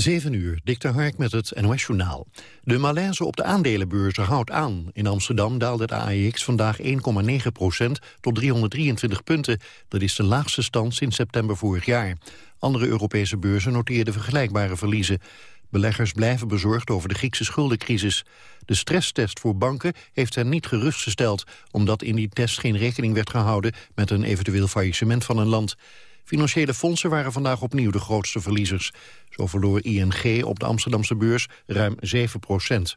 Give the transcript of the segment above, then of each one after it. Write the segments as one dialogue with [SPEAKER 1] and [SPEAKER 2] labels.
[SPEAKER 1] 7 uur, Dikter Hark met het NOS-journaal. De malaise op de aandelenbeurzen houdt aan. In Amsterdam daalde de AEX vandaag 1,9% tot 323 punten. Dat is de laagste stand sinds september vorig jaar. Andere Europese beurzen noteerden vergelijkbare verliezen. Beleggers blijven bezorgd over de Griekse schuldencrisis. De stresstest voor banken heeft hen niet gerustgesteld... omdat in die test geen rekening werd gehouden... met een eventueel faillissement van een land. Financiële fondsen waren vandaag opnieuw de grootste verliezers. Zo verloor ING op de Amsterdamse beurs ruim 7 procent.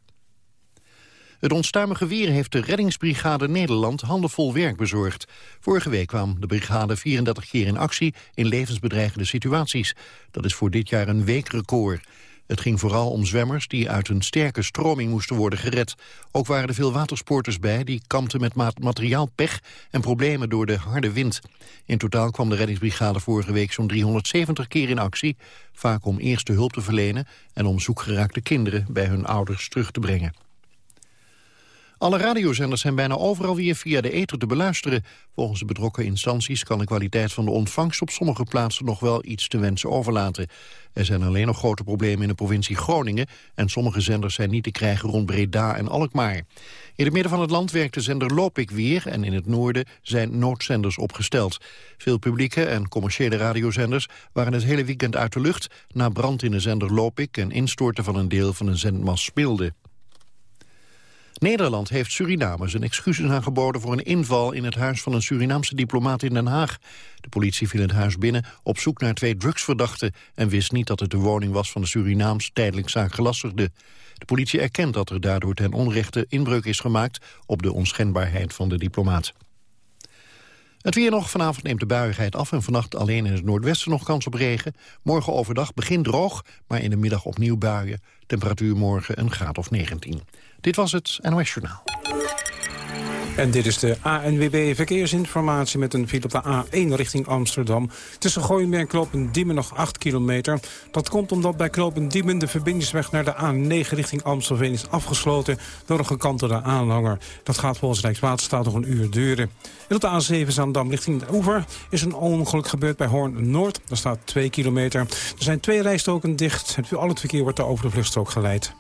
[SPEAKER 1] Het onstuimige weer heeft de reddingsbrigade Nederland handenvol werk bezorgd. Vorige week kwam de brigade 34 keer in actie in levensbedreigende situaties. Dat is voor dit jaar een weekrecord. Het ging vooral om zwemmers die uit een sterke stroming moesten worden gered. Ook waren er veel watersporters bij die kampten met materiaalpech en problemen door de harde wind. In totaal kwam de reddingsbrigade vorige week zo'n 370 keer in actie. Vaak om eerste hulp te verlenen en om zoekgeraakte kinderen bij hun ouders terug te brengen. Alle radiozenders zijn bijna overal weer via de ether te beluisteren. Volgens de betrokken instanties kan de kwaliteit van de ontvangst op sommige plaatsen nog wel iets te wensen overlaten. Er zijn alleen nog grote problemen in de provincie Groningen en sommige zenders zijn niet te krijgen rond Breda en Alkmaar. In het midden van het land werkt de zender Lopik weer en in het noorden zijn noodzenders opgesteld. Veel publieke en commerciële radiozenders waren het hele weekend uit de lucht na brand in de zender Lopik en instorten van een deel van een zendmast speelde. Nederland heeft Suriname zijn excuses aangeboden voor een inval in het huis van een Surinaamse diplomaat in Den Haag. De politie viel het huis binnen op zoek naar twee drugsverdachten en wist niet dat het de woning was van de Surinaams tijdelijk zaakgelastigde. De politie erkent dat er daardoor ten onrechte inbreuk is gemaakt op de onschendbaarheid van de diplomaat. Het weer nog. Vanavond neemt de buiigheid af en vannacht alleen in het noordwesten nog kans op regen. Morgen overdag begint droog, maar in de middag opnieuw buien. Temperatuur morgen een graad of 19. Dit was het NOS Journaal.
[SPEAKER 2] En dit is de ANWB Verkeersinformatie met een file op de A1 richting Amsterdam. Tussen Gooien en Knopendiemen nog 8 kilometer. Dat komt omdat bij Knopendiemen de verbindingsweg naar de A9 richting Amstelveen is afgesloten door een gekantelde aanhanger. Dat gaat volgens Rijkswaterstaat nog een uur duren. En op de A7 Zandam richting de Oever is een ongeluk gebeurd bij Hoorn Noord. Daar staat 2 kilometer. Er zijn twee rijstoken dicht. Al het verkeer wordt daar over de vluchtstrook geleid.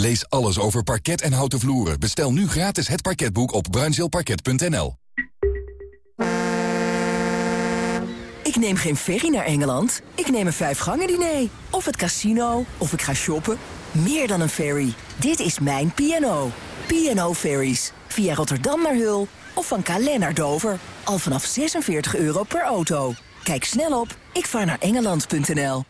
[SPEAKER 3] Lees alles over parket en houten vloeren. Bestel nu gratis het parketboek op bruinzeelparket.nl.
[SPEAKER 4] Ik neem geen ferry naar Engeland. Ik neem een vijfgangen diner. Of het casino. Of ik ga shoppen. Meer dan een ferry. Dit is mijn P&O. P&O Ferries. Via Rotterdam naar Hul. Of van Calais naar Dover. Al vanaf 46 euro per auto. Kijk snel op ikvaarnaarengeland.nl.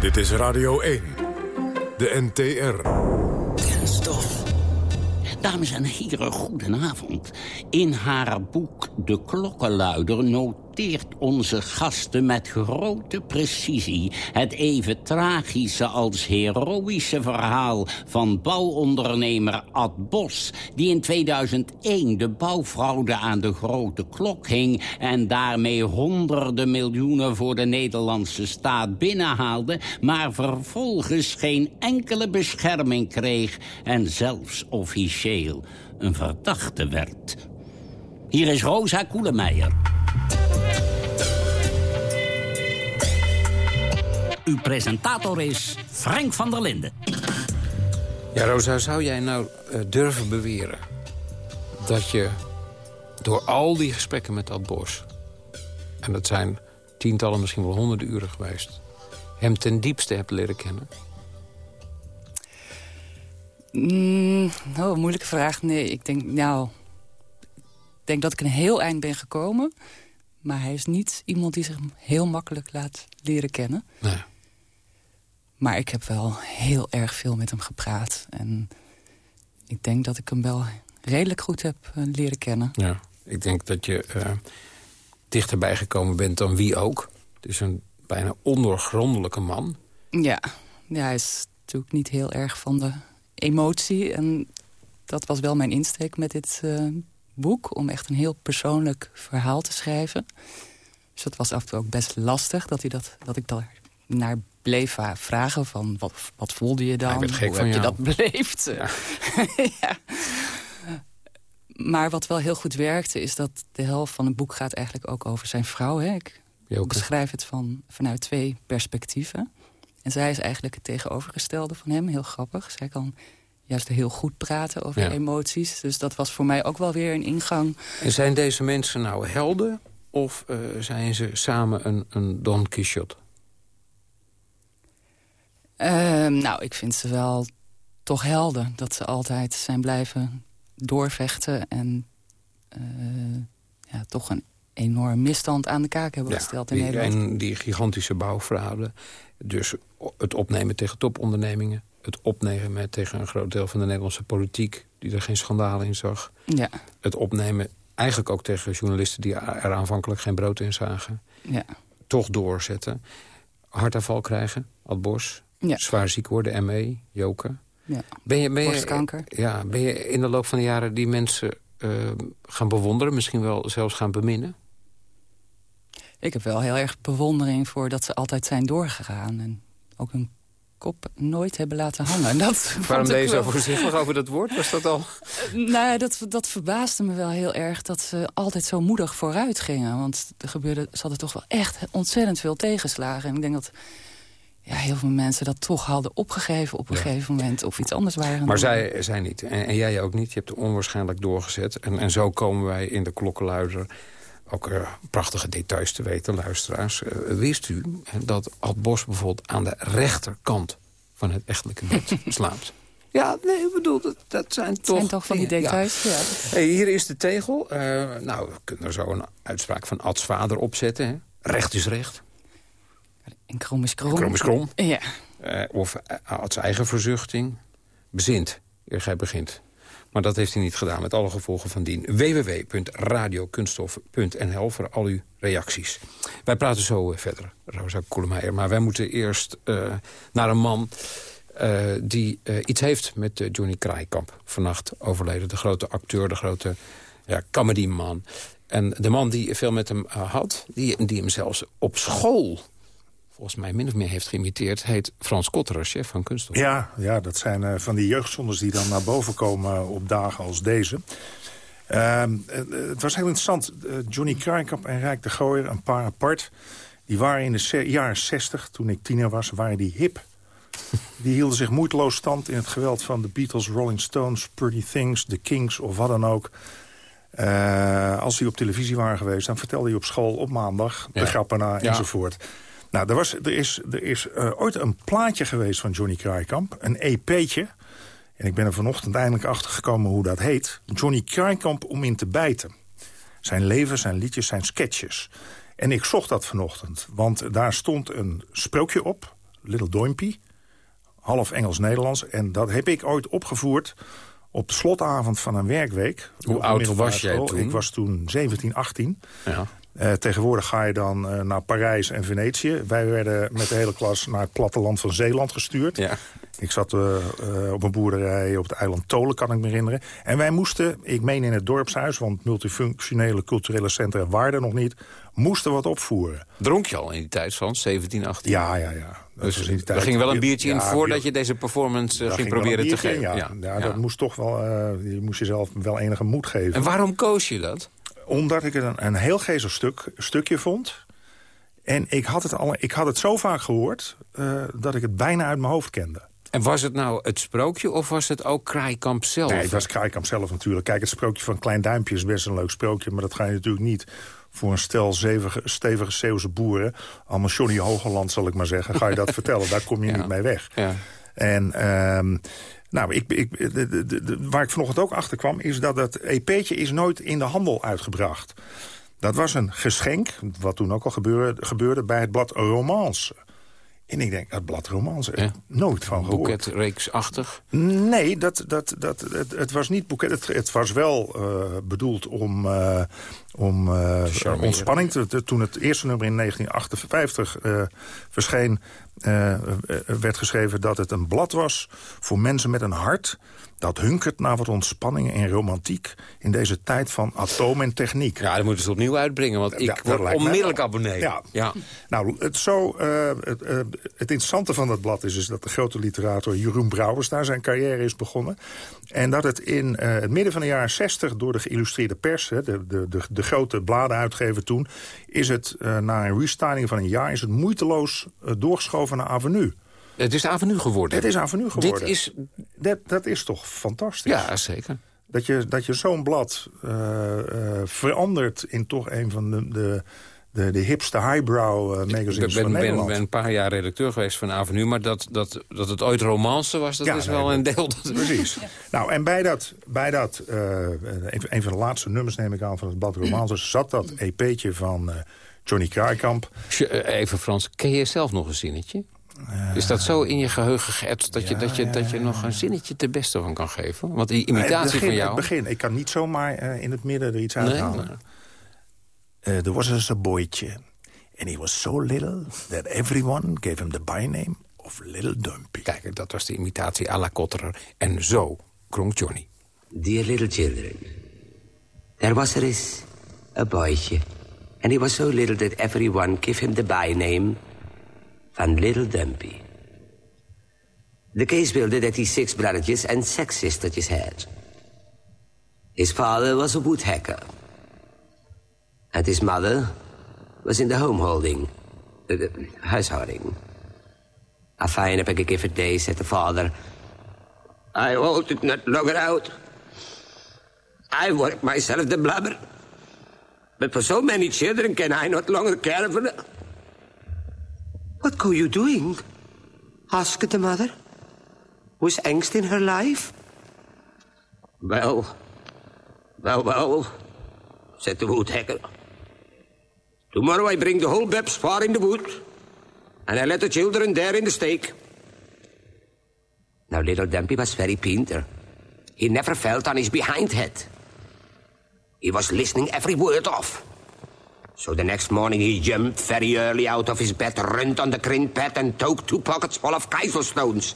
[SPEAKER 5] Dit is Radio 1, de NTR.
[SPEAKER 6] Kenstof. Dames en heren, goedenavond. In haar boek De Klokkenluider noteert onze gasten met grote precisie... het even tragische als heroïsche verhaal van bouwondernemer Ad Bos... die in 2001 de bouwfraude aan de grote klok hing... en daarmee honderden miljoenen voor de Nederlandse staat binnenhaalde... maar vervolgens geen enkele bescherming kreeg... en zelfs officieel een verdachte werd. Hier is Rosa Koelemeijer. Uw presentator is Frank van der Linden.
[SPEAKER 7] Ja, Rosa, zou jij nou uh, durven beweren... dat je door al die gesprekken met dat Bos... en dat zijn tientallen, misschien wel honderden uren geweest... hem ten diepste hebt leren kennen?
[SPEAKER 8] Mm, oh, moeilijke vraag. Nee, ik denk, nou... Ik denk dat ik een heel eind ben gekomen... maar hij is niet iemand die zich heel makkelijk laat leren kennen. Nee. Maar ik heb wel heel erg veel met hem gepraat. En ik denk dat ik hem wel redelijk goed heb eh, leren kennen.
[SPEAKER 7] Ja, ik denk dat je... Uh, dichterbij gekomen bent dan wie ook. Het is een bijna ondoorgrondelijke man.
[SPEAKER 8] Ja. ja, hij is natuurlijk niet heel erg van de emotie. En dat was wel mijn insteek met dit uh, boek. Om echt een heel persoonlijk verhaal te schrijven. Dus dat was af en toe ook best lastig. Dat, hij dat, dat ik daar naar bleef vragen van wat, wat voelde je dan? Hoe heb je dat beleefd? Ja. ja. Maar wat wel heel goed werkte is dat de helft van het boek gaat eigenlijk ook over zijn vrouw. Hè? Ik beschrijf het van, vanuit twee perspectieven. En zij is eigenlijk het tegenovergestelde van hem. Heel grappig. Zij kan juist heel goed praten over emoties. Dus dat was voor mij ook wel weer een ingang.
[SPEAKER 7] En zijn deze mensen nou helden? Of uh, zijn ze samen een, een Don Quixote?
[SPEAKER 8] Uh, nou, ik vind ze wel toch helden. Dat ze altijd zijn blijven doorvechten. En uh, ja, toch een enorm misstand aan de kaak hebben gesteld in
[SPEAKER 7] die,
[SPEAKER 8] Nederland.
[SPEAKER 7] En die gigantische bouwfraude. Dus het opnemen tegen topondernemingen. Het opnemen tegen een groot deel van de Nederlandse politiek... die er geen schandalen in zag.
[SPEAKER 8] Ja.
[SPEAKER 7] Het opnemen eigenlijk ook tegen journalisten... die er aanvankelijk geen brood in zagen.
[SPEAKER 8] Ja.
[SPEAKER 7] Toch doorzetten. Hartaanval krijgen, Ad Bos. Ja. Zwaar ziek worden, ME, Joken.
[SPEAKER 8] Ja.
[SPEAKER 7] Ben je, ben je,
[SPEAKER 8] Borstkanker.
[SPEAKER 7] Ja, ben je in de loop van de jaren die mensen uh, gaan bewonderen? Misschien wel zelfs gaan beminnen?
[SPEAKER 8] Ik heb wel heel erg bewondering voor dat ze altijd zijn doorgegaan. En ook hun kop nooit hebben laten hangen. Dat
[SPEAKER 7] Waarom ben je zo voorzichtig over dat woord? Was dat al?
[SPEAKER 8] nou, dat, dat verbaasde me wel heel erg dat ze altijd zo moedig vooruit gingen. Want er gebeurde, ze hadden toch wel echt ontzettend veel tegenslagen. En ik denk dat ja, heel veel mensen dat toch hadden opgegeven op een gegeven moment. Of iets anders waren.
[SPEAKER 7] Maar zij, zij niet. En, en, jij ook niet. Je hebt het onwaarschijnlijk doorgezet. En, en zo komen wij in de klokkenluider ook uh, prachtige details te weten, luisteraars. Uh, wist u dat Ad Bos bijvoorbeeld aan de rechterkant van het echtelijke bed slaapt? Ja, nee, ik bedoel, dat, dat zijn toch...
[SPEAKER 8] zijn toch van die details, ja.
[SPEAKER 7] Hey, hier is de tegel. Uh, nou, we kunnen er zo een uitspraak van Ads vader opzetten. Hè? Recht is recht.
[SPEAKER 8] En krom is krom.
[SPEAKER 7] Krom is krom.
[SPEAKER 8] Ja.
[SPEAKER 7] of Ads eigen verzuchting. Bezint, eer gij begint. Maar dat heeft hij niet gedaan, met alle gevolgen van dien. www.radiokunststof.nl voor al uw reacties. Wij praten zo verder, Rosa Koelemeijer. Maar wij moeten eerst uh, naar een man... Uh, die uh, iets heeft met Johnny Kraaikamp. Vannacht overleden, de grote acteur, de grote ja, comedyman. En de man die veel met hem had, die, die hem zelfs op school volgens mij min of meer heeft geïmiteerd... heet Frans Kotterer, chef van Kunststof.
[SPEAKER 9] Ja, ja dat zijn uh, van die jeugdzonders die dan naar boven komen op dagen als deze. Uh, het was heel interessant. Johnny Kruikamp en Rijk de Gooier, een paar apart... die waren in de jaren 60, toen ik tiener was, waren die hip. Die hielden zich moeiteloos stand in het geweld van de Beatles, Rolling Stones... Pretty Things, The Kings of wat dan ook... Uh, als die op televisie waren geweest, dan vertelde hij op school op maandag... de grappen na enzovoort. Nou, er, was, er is, er is uh, ooit een plaatje geweest van Johnny Kraaikamp. Een EP'tje. En ik ben er vanochtend eindelijk achter gekomen hoe dat heet. Johnny Kraaikamp om in te bijten. Zijn leven, zijn liedjes, zijn sketches. En ik zocht dat vanochtend. Want daar stond een sprookje op. Little Doimpy. Half Engels-Nederlands. En dat heb ik ooit opgevoerd op de slotavond van een werkweek.
[SPEAKER 7] Hoe oud was jij toen?
[SPEAKER 9] Ik was toen 17, 18.
[SPEAKER 7] Ja.
[SPEAKER 9] Uh, tegenwoordig ga je dan uh, naar Parijs en Venetië. Wij werden met de hele klas naar het platteland van Zeeland gestuurd.
[SPEAKER 7] Ja.
[SPEAKER 9] Ik zat uh, op een boerderij op het eiland Tolen, kan ik me herinneren. En wij moesten, ik meen in het dorpshuis... want multifunctionele culturele centra waren er nog niet... moesten wat opvoeren.
[SPEAKER 7] Dronk je al in die tijd, van 17, 18?
[SPEAKER 9] Ja, ja, ja.
[SPEAKER 7] Dus die tijd. er ging wel een biertje in ja, voordat je deze performance ging proberen te geven?
[SPEAKER 9] Ja. Ja, ja, dat moest toch wel... je moest jezelf wel enige moed geven.
[SPEAKER 7] En waarom koos je dat?
[SPEAKER 9] Omdat ik het een, een heel geestig stuk, stukje vond. En ik had het, al, ik had het zo vaak gehoord uh, dat ik het bijna uit mijn hoofd kende.
[SPEAKER 7] En was het nou het sprookje of was het ook Kraaikamp zelf?
[SPEAKER 9] Nee, het was Kraaikamp zelf natuurlijk. Kijk, het sprookje van Klein Duimpje is best een leuk sprookje... maar dat ga je natuurlijk niet voor een stel stevige, stevige Zeeuwse boeren... allemaal Johnny Hogeland, zal ik maar zeggen, ga je dat vertellen. Daar kom je ja. niet mee weg.
[SPEAKER 7] Ja.
[SPEAKER 9] En... Um, nou, ik, ik, de, de, de, waar ik vanochtend ook achter kwam... is dat dat EP'tje is nooit in de handel uitgebracht. Dat was een geschenk, wat toen ook al gebeurde, gebeurde bij het blad Romance. En ik denk, het blad romance, ja. nooit van gehoord.
[SPEAKER 7] Boeketreeksachtig?
[SPEAKER 9] Nee, dat, dat, dat, het, het was niet boeket. Het, het was wel uh, bedoeld om, uh, om uh, ontspanning. Te, toen het eerste nummer in 1958 verscheen... werd geschreven dat het een blad was voor mensen met een hart dat hunkert naar wat ontspanning en romantiek... in deze tijd van atoom en techniek.
[SPEAKER 7] Ja, dat moeten ze opnieuw uitbrengen, want ik word onmiddellijk abonnee.
[SPEAKER 9] Ja. ja. Nou, het, zo, uh, het, uh, het, interessante van dat blad is, is dat de grote literator Jeroen Brouwers... daar zijn carrière is begonnen. En dat het in uh, het midden van de jaren 60 door de geïllustreerde pers... Hè, de, de, de, de, grote bladenuitgever toen... is het na een restyling van een jaar is het moeiteloos doorgeschoven naar Avenue...
[SPEAKER 7] Het is avenue geworden.
[SPEAKER 9] Het is avenue geworden.
[SPEAKER 7] Dit is...
[SPEAKER 9] dat, dat is toch fantastisch?
[SPEAKER 7] Ja, zeker.
[SPEAKER 9] Dat je, dat je zo'n blad verandert in toch een van de, de, de, de hipste highbrow uh, magazines
[SPEAKER 7] ben,
[SPEAKER 9] van
[SPEAKER 7] ben,
[SPEAKER 9] Nederland.
[SPEAKER 7] Ik ben een paar jaar redacteur geweest van Avenue... maar dat, dat, dat het ooit romance was, dat
[SPEAKER 9] ja,
[SPEAKER 7] is
[SPEAKER 9] nee,
[SPEAKER 7] wel een deel.
[SPEAKER 9] Precies. Nou, en bij dat, bij dat een, een, van de laatste nummers neem ik aan van het blad romance... zat dat EP'tje van Johnny Kraaikamp.
[SPEAKER 7] Even Frans, ken je zelf nog een zinnetje? Is dat zo in je geheugen geëtst dat, je, dat, je, dat je nog een zinnetje te beste van kan geven? Want die imitatie
[SPEAKER 9] begin,
[SPEAKER 7] van jou...
[SPEAKER 9] Het begin, ik kan niet zomaar uh, in het midden er iets uithalen. Nee, uh, er was dus een boytje. And he was so little that everyone gave him the byname of Little Dumpy.
[SPEAKER 7] Kijk, dat was de imitatie à la Kotterer. En zo klonk Johnny.
[SPEAKER 10] Dear little children, there was er is a boytje. And he was so little that everyone gave him the byname van Little Dumpy. De Kees wilde dat hij six broertjes en zes zustertjes had. His father was a woodhacker. And his mother was in the homeholding, de, uh, de uh, huishouding. A fine ik given day, said the father. I it not longer out. I work myself the blubber. But for so many children can I not longer care for them. What go you doing? asked the mother. Was angst in her life? Well, well, well, said the woodhacker. Tomorrow I bring the whole Babs far in the wood, and I let the children there in the stake. Now little Dumpy was very pinter. He never felt on his behind head. He was listening every word off. So the next morning he jumped very early out of his bed, runned on the green bed, and took two pockets full of Kaiser stones.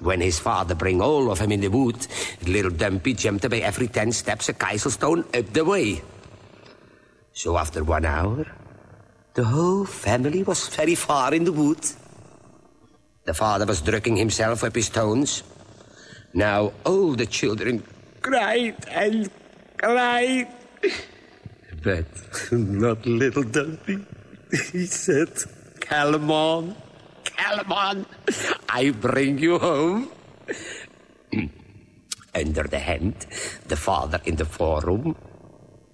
[SPEAKER 10] When his father bring all of them in the wood, little Dumpy jumped by every ten steps a Kaiser stone up the way. So after one hour, the whole family was very far in the wood. The father was drugging himself up his stones. Now all the children cried and cried. But not little Dumpy. He said, Calm on, calm on. I bring you home. Under the hand, the father in the forum.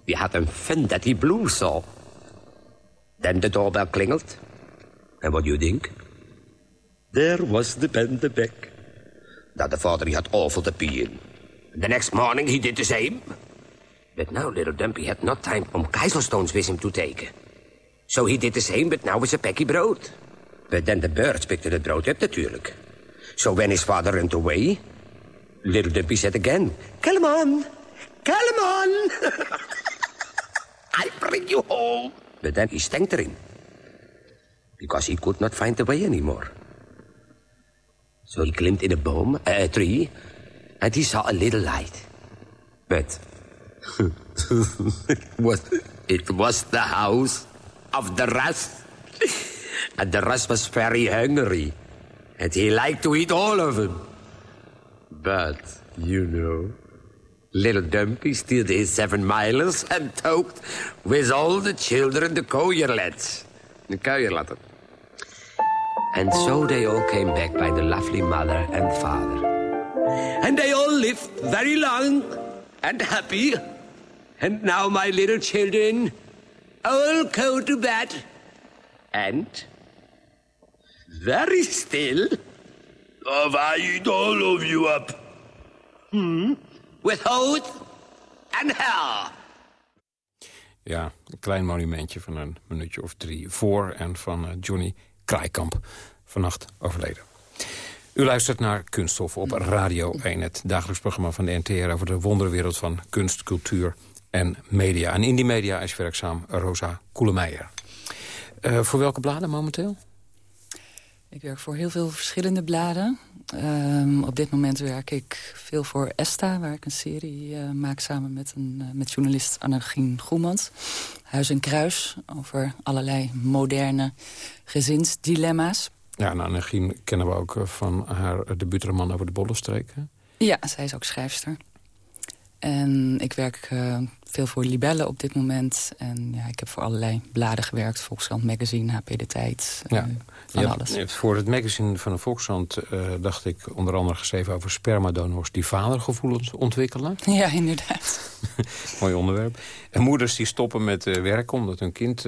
[SPEAKER 10] We had een fun that he blew so. Then the doorbell klingeled. And what do you think? There was the bende back. Now the father he had awful to pee in. The next morning he did the same. But now little Dumpy had not time om keizelstones with him to take. So he did the same, but now with a pecky brood. But then the birds picked the brood up natuurlijk. So when his father went away, little Dumpy said again, Kill him on, kill him on. I bring you home. But then he stank erin. Because he could not find the way anymore. So he climbed in a boom, a tree, and he saw a little light. But it was it was the house of the rust. and the rust was very hungry. And he liked to eat all of them. But, you know, little Dumpy steered his seven milers and talked with all the children the kooierlads. The kooierlatten. And so they all came back by the lovely mother and father. And they all lived very long and happy. And now my little children all go to bed. And very still. Have I eat all of you up. Hmm? With and hell.
[SPEAKER 7] Ja, een klein monumentje van een minuutje of drie voor en van uh, Johnny Kraaikamp. vannacht overleden. U luistert naar Kunststof op Radio 1, het dagelijks programma van de NTR... over de wonderwereld van kunst, cultuur en media. En in die media is werkzaam Rosa Koelemeijer. Uh, voor welke bladen momenteel?
[SPEAKER 8] Ik werk voor heel veel verschillende bladen. Um, op dit moment werk ik veel voor ESTA, waar ik een serie uh, maak samen met, een, uh, met journalist Annegien Groemans. Huis en Kruis, over allerlei moderne gezinsdilemma's.
[SPEAKER 7] Ja, nou, Annegien kennen we ook van haar debuutroman over de Bollenstreek.
[SPEAKER 8] Ja, zij is ook schrijfster. En ik werk uh, veel voor Libelle op dit moment. En ja, ik heb voor allerlei bladen gewerkt. Volkskrant Magazine, HP De Tijd, ja. Uh, van
[SPEAKER 7] ja,
[SPEAKER 8] alles.
[SPEAKER 7] Voor het magazine van de Volkskrant uh, dacht ik onder andere geschreven over spermadonors die vadergevoelens ontwikkelen.
[SPEAKER 8] Ja, inderdaad.
[SPEAKER 7] Mooi onderwerp. En moeders die stoppen met werken omdat hun kind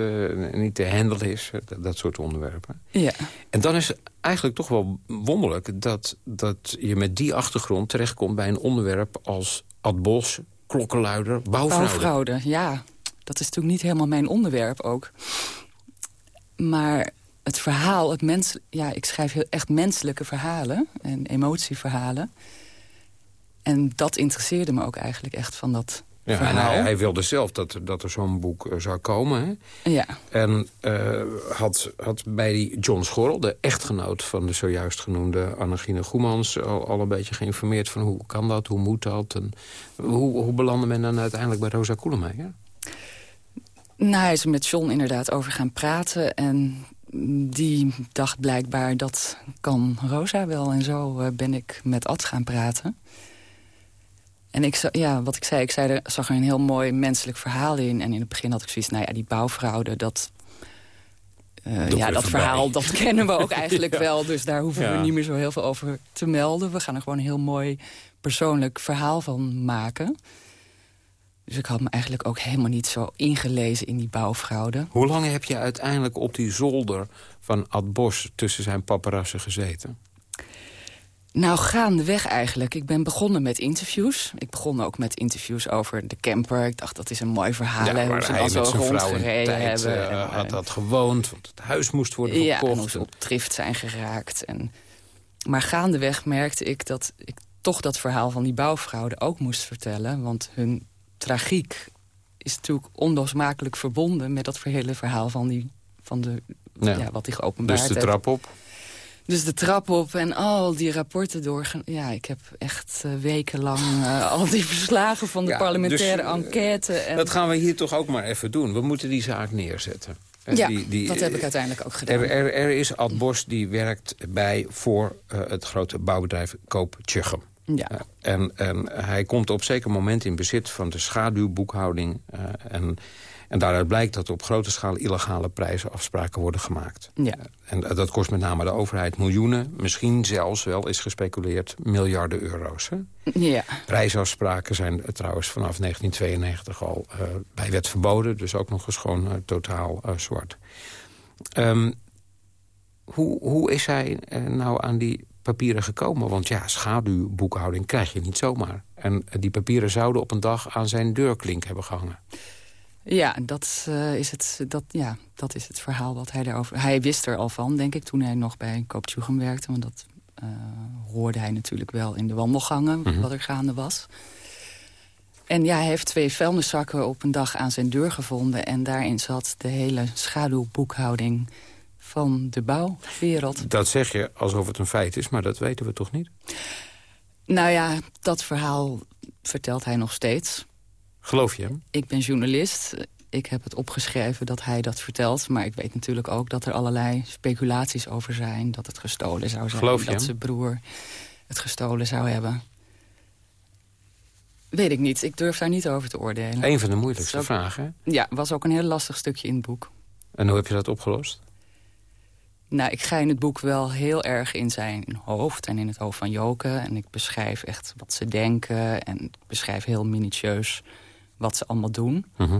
[SPEAKER 7] niet te handelen is. Dat, dat, soort onderwerpen.
[SPEAKER 8] Ja.
[SPEAKER 7] En dan is het eigenlijk toch wel wonderlijk dat, dat je met die achtergrond terechtkomt bij een onderwerp als Ad Bos, klokkenluider, bouwfraude.
[SPEAKER 8] Bouwfraude, ja. Dat is natuurlijk niet helemaal mijn onderwerp ook. Maar het verhaal, het mens, ja, ik schrijf heel echt menselijke verhalen en emotieverhalen. En dat interesseerde me ook eigenlijk echt van dat
[SPEAKER 7] ja,
[SPEAKER 8] verhaal.
[SPEAKER 7] Hij, hij, wilde zelf dat, dat er zo'n boek uh, zou komen. Hè?
[SPEAKER 8] Ja.
[SPEAKER 7] En uh, had, had bij die John Schorrel, de echtgenoot van de zojuist genoemde Annegine Goemans... Al, al een beetje geïnformeerd van hoe kan dat, hoe moet dat... en hoe, hoe belandde men dan uiteindelijk bij Rosa Koelemeijer?
[SPEAKER 8] Nou, hij is er met John inderdaad over gaan praten. En die dacht blijkbaar, dat kan Rosa wel. En zo uh, ben ik met Ad gaan praten. En ik, ja, wat ik zei, ik zei, er zag er een heel mooi menselijk verhaal in. En in het begin had ik zoiets, nou ja, die bouwfraude, dat... Uh, ja, dat verhaal, dat kennen we ook eigenlijk ja. wel. Dus daar hoeven ja. we niet meer zo heel veel over te melden. We gaan er gewoon een heel mooi persoonlijk verhaal van maken. Dus ik had me eigenlijk ook helemaal niet zo ingelezen in die bouwfraude.
[SPEAKER 7] Hoe lang heb je uiteindelijk op die zolder van Ad Bos tussen zijn paparazzen gezeten?
[SPEAKER 8] Nou, gaandeweg eigenlijk. Ik ben begonnen met interviews. Ik begon ook met interviews over de camper. Ik dacht, dat is een mooi verhaal.
[SPEAKER 7] Ja,
[SPEAKER 8] hoe ze dan zo rondgereden hebben.
[SPEAKER 7] Uh, had dat gewoond, want het huis moest worden
[SPEAKER 8] ja,
[SPEAKER 7] verkocht.
[SPEAKER 8] en hoe ze op drift zijn geraakt. En, maar gaandeweg merkte ik dat ik toch dat verhaal van die bouwfraude ook moest vertellen. Want hun tragiek is natuurlijk onlosmakelijk verbonden... met dat hele verhaal van, die, van de, ja. ja wat die geopenbaard
[SPEAKER 7] Dus de trap op?
[SPEAKER 8] Dus de trap op en al die rapporten doorgaan. Ja, ik heb echt uh, wekenlang uh, al die verslagen van de ja, parlementaire dus, enquête. En...
[SPEAKER 7] Dat gaan we hier toch ook maar even doen. We moeten die zaak neerzetten.
[SPEAKER 8] Ja, die, die, dat heb ik uiteindelijk ook gedaan.
[SPEAKER 7] Er, er, er is Ad Bos die werkt bij voor uh, het grote bouwbedrijf Koop Tjuchem.
[SPEAKER 8] Ja.
[SPEAKER 7] en, en hij komt op zeker moment in bezit van de schaduwboekhouding. en en daaruit blijkt dat er op grote schaal illegale prijzenafspraken worden gemaakt.
[SPEAKER 8] Ja.
[SPEAKER 7] En dat kost met name de overheid miljoenen, misschien zelfs wel, is gespeculeerd, miljarden euro's. Hè?
[SPEAKER 8] Ja.
[SPEAKER 7] Prijsafspraken zijn trouwens vanaf 1992 al uh, bij wet verboden, dus ook nog eens gewoon uh, totaal uh, zwart. Um, hoe, hoe is hij nou aan die papieren gekomen? Want ja, schaduwboekhouding krijg je niet zomaar. En die papieren zouden op een dag aan zijn deurklink hebben gehangen.
[SPEAKER 8] Ja, dat, uh, is het, dat, ja, dat is het verhaal wat hij daarover... Hij wist er al van, denk ik, toen hij nog bij Kooptjoegem werkte. Want dat uh, hoorde hij natuurlijk wel in de wandelgangen, mm -hmm. wat er gaande was. En ja, hij heeft twee vuilniszakken op een dag aan zijn deur gevonden. En daarin zat de hele schaduwboekhouding van de bouwwereld.
[SPEAKER 7] Dat zeg je alsof het een feit is, maar dat weten we toch niet?
[SPEAKER 8] Nou ja, dat verhaal vertelt hij nog steeds.
[SPEAKER 7] Geloof je hem?
[SPEAKER 8] Ik ben journalist. Ik heb het opgeschreven dat hij dat vertelt. Maar ik weet natuurlijk ook dat er allerlei speculaties over zijn. Dat het gestolen zou zijn.
[SPEAKER 7] Geloof je
[SPEAKER 8] dat
[SPEAKER 7] hem?
[SPEAKER 8] zijn broer het gestolen zou hebben. Weet ik niet. Ik durf daar niet over te oordelen.
[SPEAKER 7] Een van de moeilijkste
[SPEAKER 8] ook,
[SPEAKER 7] vragen.
[SPEAKER 8] Ja, was ook een heel lastig stukje in het boek.
[SPEAKER 7] En hoe heb je dat opgelost?
[SPEAKER 8] Nou, ik ga in het boek wel heel erg in zijn hoofd en in het hoofd van Joke. En ik beschrijf echt wat ze denken. En ik beschrijf heel minutieus wat ze allemaal doen.
[SPEAKER 7] -huh.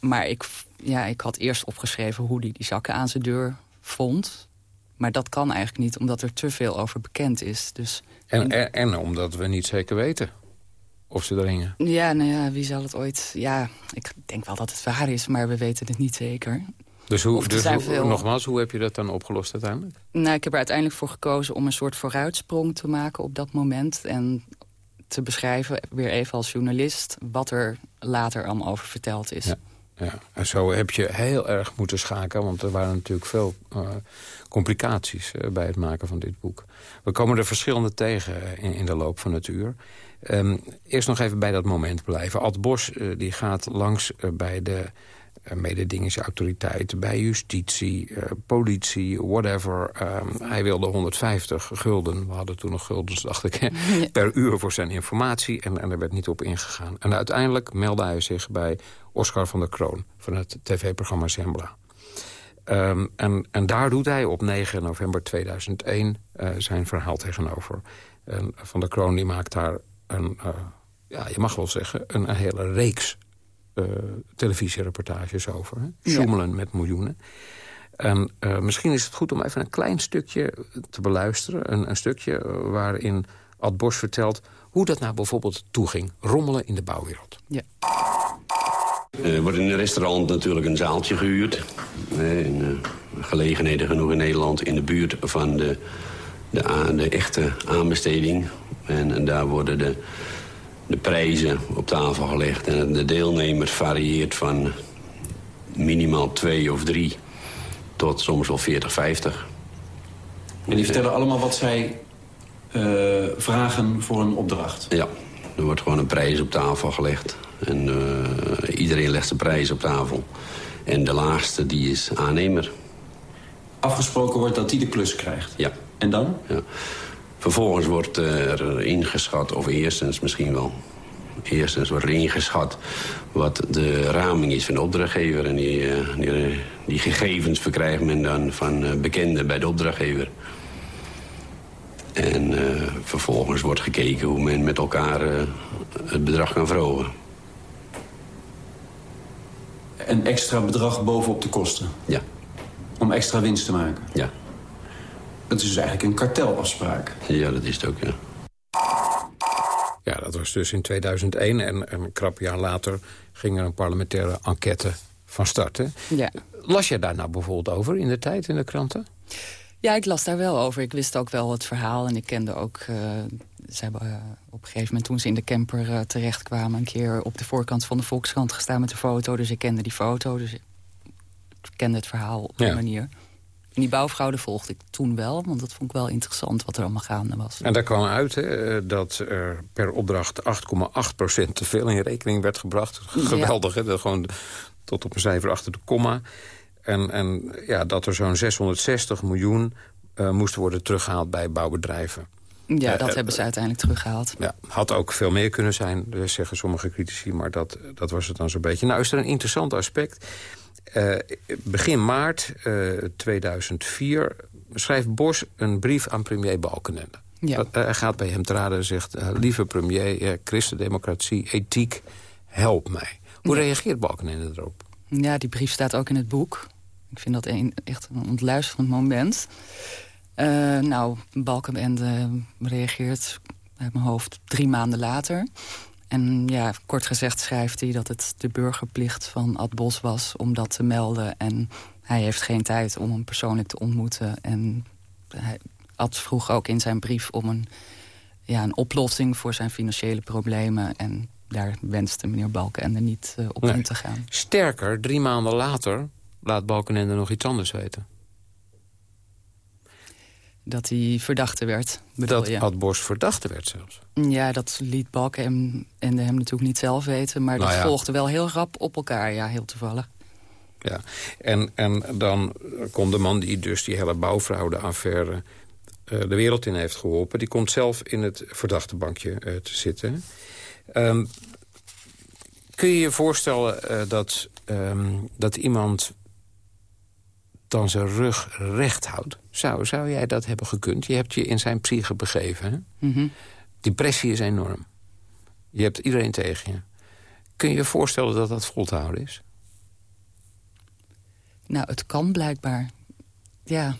[SPEAKER 8] Maar ik, ja, ik had eerst opgeschreven hoe hij die zakken aan zijn deur vond. Maar dat kan eigenlijk niet, omdat er te veel over bekend is. Dus
[SPEAKER 7] en, en, en omdat we niet zeker weten of ze er hingen.
[SPEAKER 8] Ja, nou ja, wie zal het ooit... Ja, ik denk wel dat het waar is, maar we weten het niet zeker.
[SPEAKER 7] Dus, hoe, dus hoe-
[SPEAKER 8] veel-
[SPEAKER 7] nogmaals, hoe heb je dat dan opgelost uiteindelijk?
[SPEAKER 8] Nou, ik heb er uiteindelijk voor gekozen om een soort vooruitsprong te maken op dat moment. En te beschrijven, weer even als journalist, wat er later allemaal over verteld is.
[SPEAKER 7] Ja. Ja, en zo heb je heel erg moeten schaken... want er waren natuurlijk veel eh, complicaties eh, bij het maken van dit boek. We komen er verschillende tegen in, de loop van het uur. Ehm, eerst nog even bij dat moment blijven. Ad Bos eh, die gaat langs bij de mededingingsautoriteiten... bij justitie, eh, politie, whatever. Ehm, hij wilde 150 gulden. We hadden toen nog guldens, dacht ik, per uur voor zijn informatie. En, en er werd niet op ingegaan. En uiteindelijk meldde hij zich bij Oscar van der Kroon... van het tv-programma Zembla. Ehm, en, en daar doet hij op 9 november 2001 eh, zijn verhaal tegenover. En Van der Kroon die maakt daar een, eh, ja, je mag wel zeggen, een, een hele reeks eh, televisiereportages over. Hè?
[SPEAKER 8] Ja.
[SPEAKER 7] Sjoemelen met miljoenen. En eh, misschien is het goed om even een klein stukje te beluisteren. Een, een stukje eh, waarin Ad Bos vertelt hoe dat nou bijvoorbeeld toeging. Rommelen in de bouwwereld.
[SPEAKER 11] Er wordt in een restaurant natuurlijk een zaaltje gehuurd. Eh, In eh, gelegenheden genoeg in Nederland in de buurt van de, de, echte aanbesteding. En, en daar worden de, de prijzen op tafel gelegd. En de deelnemer varieert van minimaal twee of drie tot soms wel 40, 50.
[SPEAKER 12] En die vertellen allemaal wat zij eh, vragen voor een opdracht.
[SPEAKER 11] Ja, er wordt gewoon een prijs op tafel gelegd. En eh, iedereen legt zijn prijs op tafel. En de laagste, die is aannemer.
[SPEAKER 12] Afgesproken wordt dat die de klus krijgt.
[SPEAKER 11] Ja.
[SPEAKER 12] En dan?
[SPEAKER 11] Ja. Vervolgens wordt er ingeschat, of eerstens misschien wel... Eerstens wordt er ingeschat wat de raming is van de opdrachtgever. En die, eh, die, die gegevens verkrijgt men dan van eh, bekenden bij de opdrachtgever. En eh, vervolgens wordt gekeken hoe men met elkaar eh, het bedrag kan verhogen.
[SPEAKER 12] Een extra bedrag bovenop de kosten.
[SPEAKER 11] Ja.
[SPEAKER 12] Om extra winst te maken.
[SPEAKER 11] Ja.
[SPEAKER 12] Dat is dus eigenlijk een kartelafspraak.
[SPEAKER 11] Ja, dat is het ook, ja.
[SPEAKER 7] Ja, dat was dus in 2001. En, en een krap jaar later ging er een parlementaire enquête van start. Hè?
[SPEAKER 8] Ja.
[SPEAKER 7] Las je daar nou bijvoorbeeld over in de tijd in de kranten?
[SPEAKER 8] Ja, ik las daar wel over. Ik wist ook wel het verhaal en ik kende ook... eh, ze hebben eh, op een gegeven moment toen ze in de camper eh, terechtkwamen... een keer op de voorkant van de Volkskrant gestaan met de foto. Dus ik kende die foto, dus ik kende het verhaal op die
[SPEAKER 7] Ja.
[SPEAKER 8] manier. En die bouwfraude volgde ik toen wel, want dat vond ik wel interessant... wat er allemaal gaande was.
[SPEAKER 7] En daar kwam uit hè, dat er per opdracht 8,8% te veel in rekening werd gebracht. Geweldig, hè? Dat gewoon tot op een cijfer achter de komma. En, en ja, dat er zo'n 660 miljoen eh, moest worden teruggehaald bij bouwbedrijven.
[SPEAKER 8] Ja,
[SPEAKER 7] Eh,
[SPEAKER 8] dat
[SPEAKER 7] eh,
[SPEAKER 8] hebben ze uiteindelijk teruggehaald.
[SPEAKER 7] Ja, had ook veel meer kunnen zijn, dus zeggen sommige critici, maar dat, dat was het dan zo'n beetje. Nou is er een interessant aspect. Eh, begin maart eh, 2004 schrijft Bos een brief aan premier Balkenende.
[SPEAKER 8] Ja.
[SPEAKER 7] Eh, hij gaat bij hem te raden en zegt... eh, lieve premier, eh, christendemocratie, ethiek, help mij. Hoe reageert Balkenende erop?
[SPEAKER 8] Ja, die brief staat ook in het boek. Ik vind dat een, echt een ontluisterend moment. Eh, nou, Balkenende reageert uit mijn hoofd drie maanden later. En ja, kort gezegd schrijft hij dat het de burgerplicht van Ad Bos was om dat te melden. En hij heeft geen tijd om hem persoonlijk te ontmoeten. En hij, Ad vroeg ook in zijn brief om een, ja, een oplossing voor zijn financiële problemen. En daar wenste meneer Balkenende niet eh, op
[SPEAKER 7] Nee.
[SPEAKER 8] in te gaan.
[SPEAKER 7] Sterker, drie maanden later laat Balkenende nog iets anders weten.
[SPEAKER 8] Dat hij verdachte werd, bedoel
[SPEAKER 7] Dat
[SPEAKER 8] je?
[SPEAKER 7] Ad Bos verdachte werd zelfs.
[SPEAKER 8] Ja, dat liet Balken hem, en hem natuurlijk niet zelf weten. Maar
[SPEAKER 7] Nou
[SPEAKER 8] dat
[SPEAKER 7] ja.
[SPEAKER 8] volgde wel heel rap op elkaar, ja, heel toevallig.
[SPEAKER 7] Ja, en, en dan komt de man die dus die hele bouwfraude-affaire eh, de wereld in heeft geholpen... die komt zelf in het verdachte bankje eh, te zitten. Ehm, kun je je voorstellen eh, dat, ehm, dat iemand dan zijn rug recht houdt? Zou, zou jij dat hebben gekund? Je hebt je in zijn psyche begeven, hè?
[SPEAKER 8] Mhm.
[SPEAKER 7] Pressie is enorm. Je hebt iedereen tegen je. Kun je je voorstellen dat dat vol te houden is?
[SPEAKER 8] Nou, het kan blijkbaar. Ja,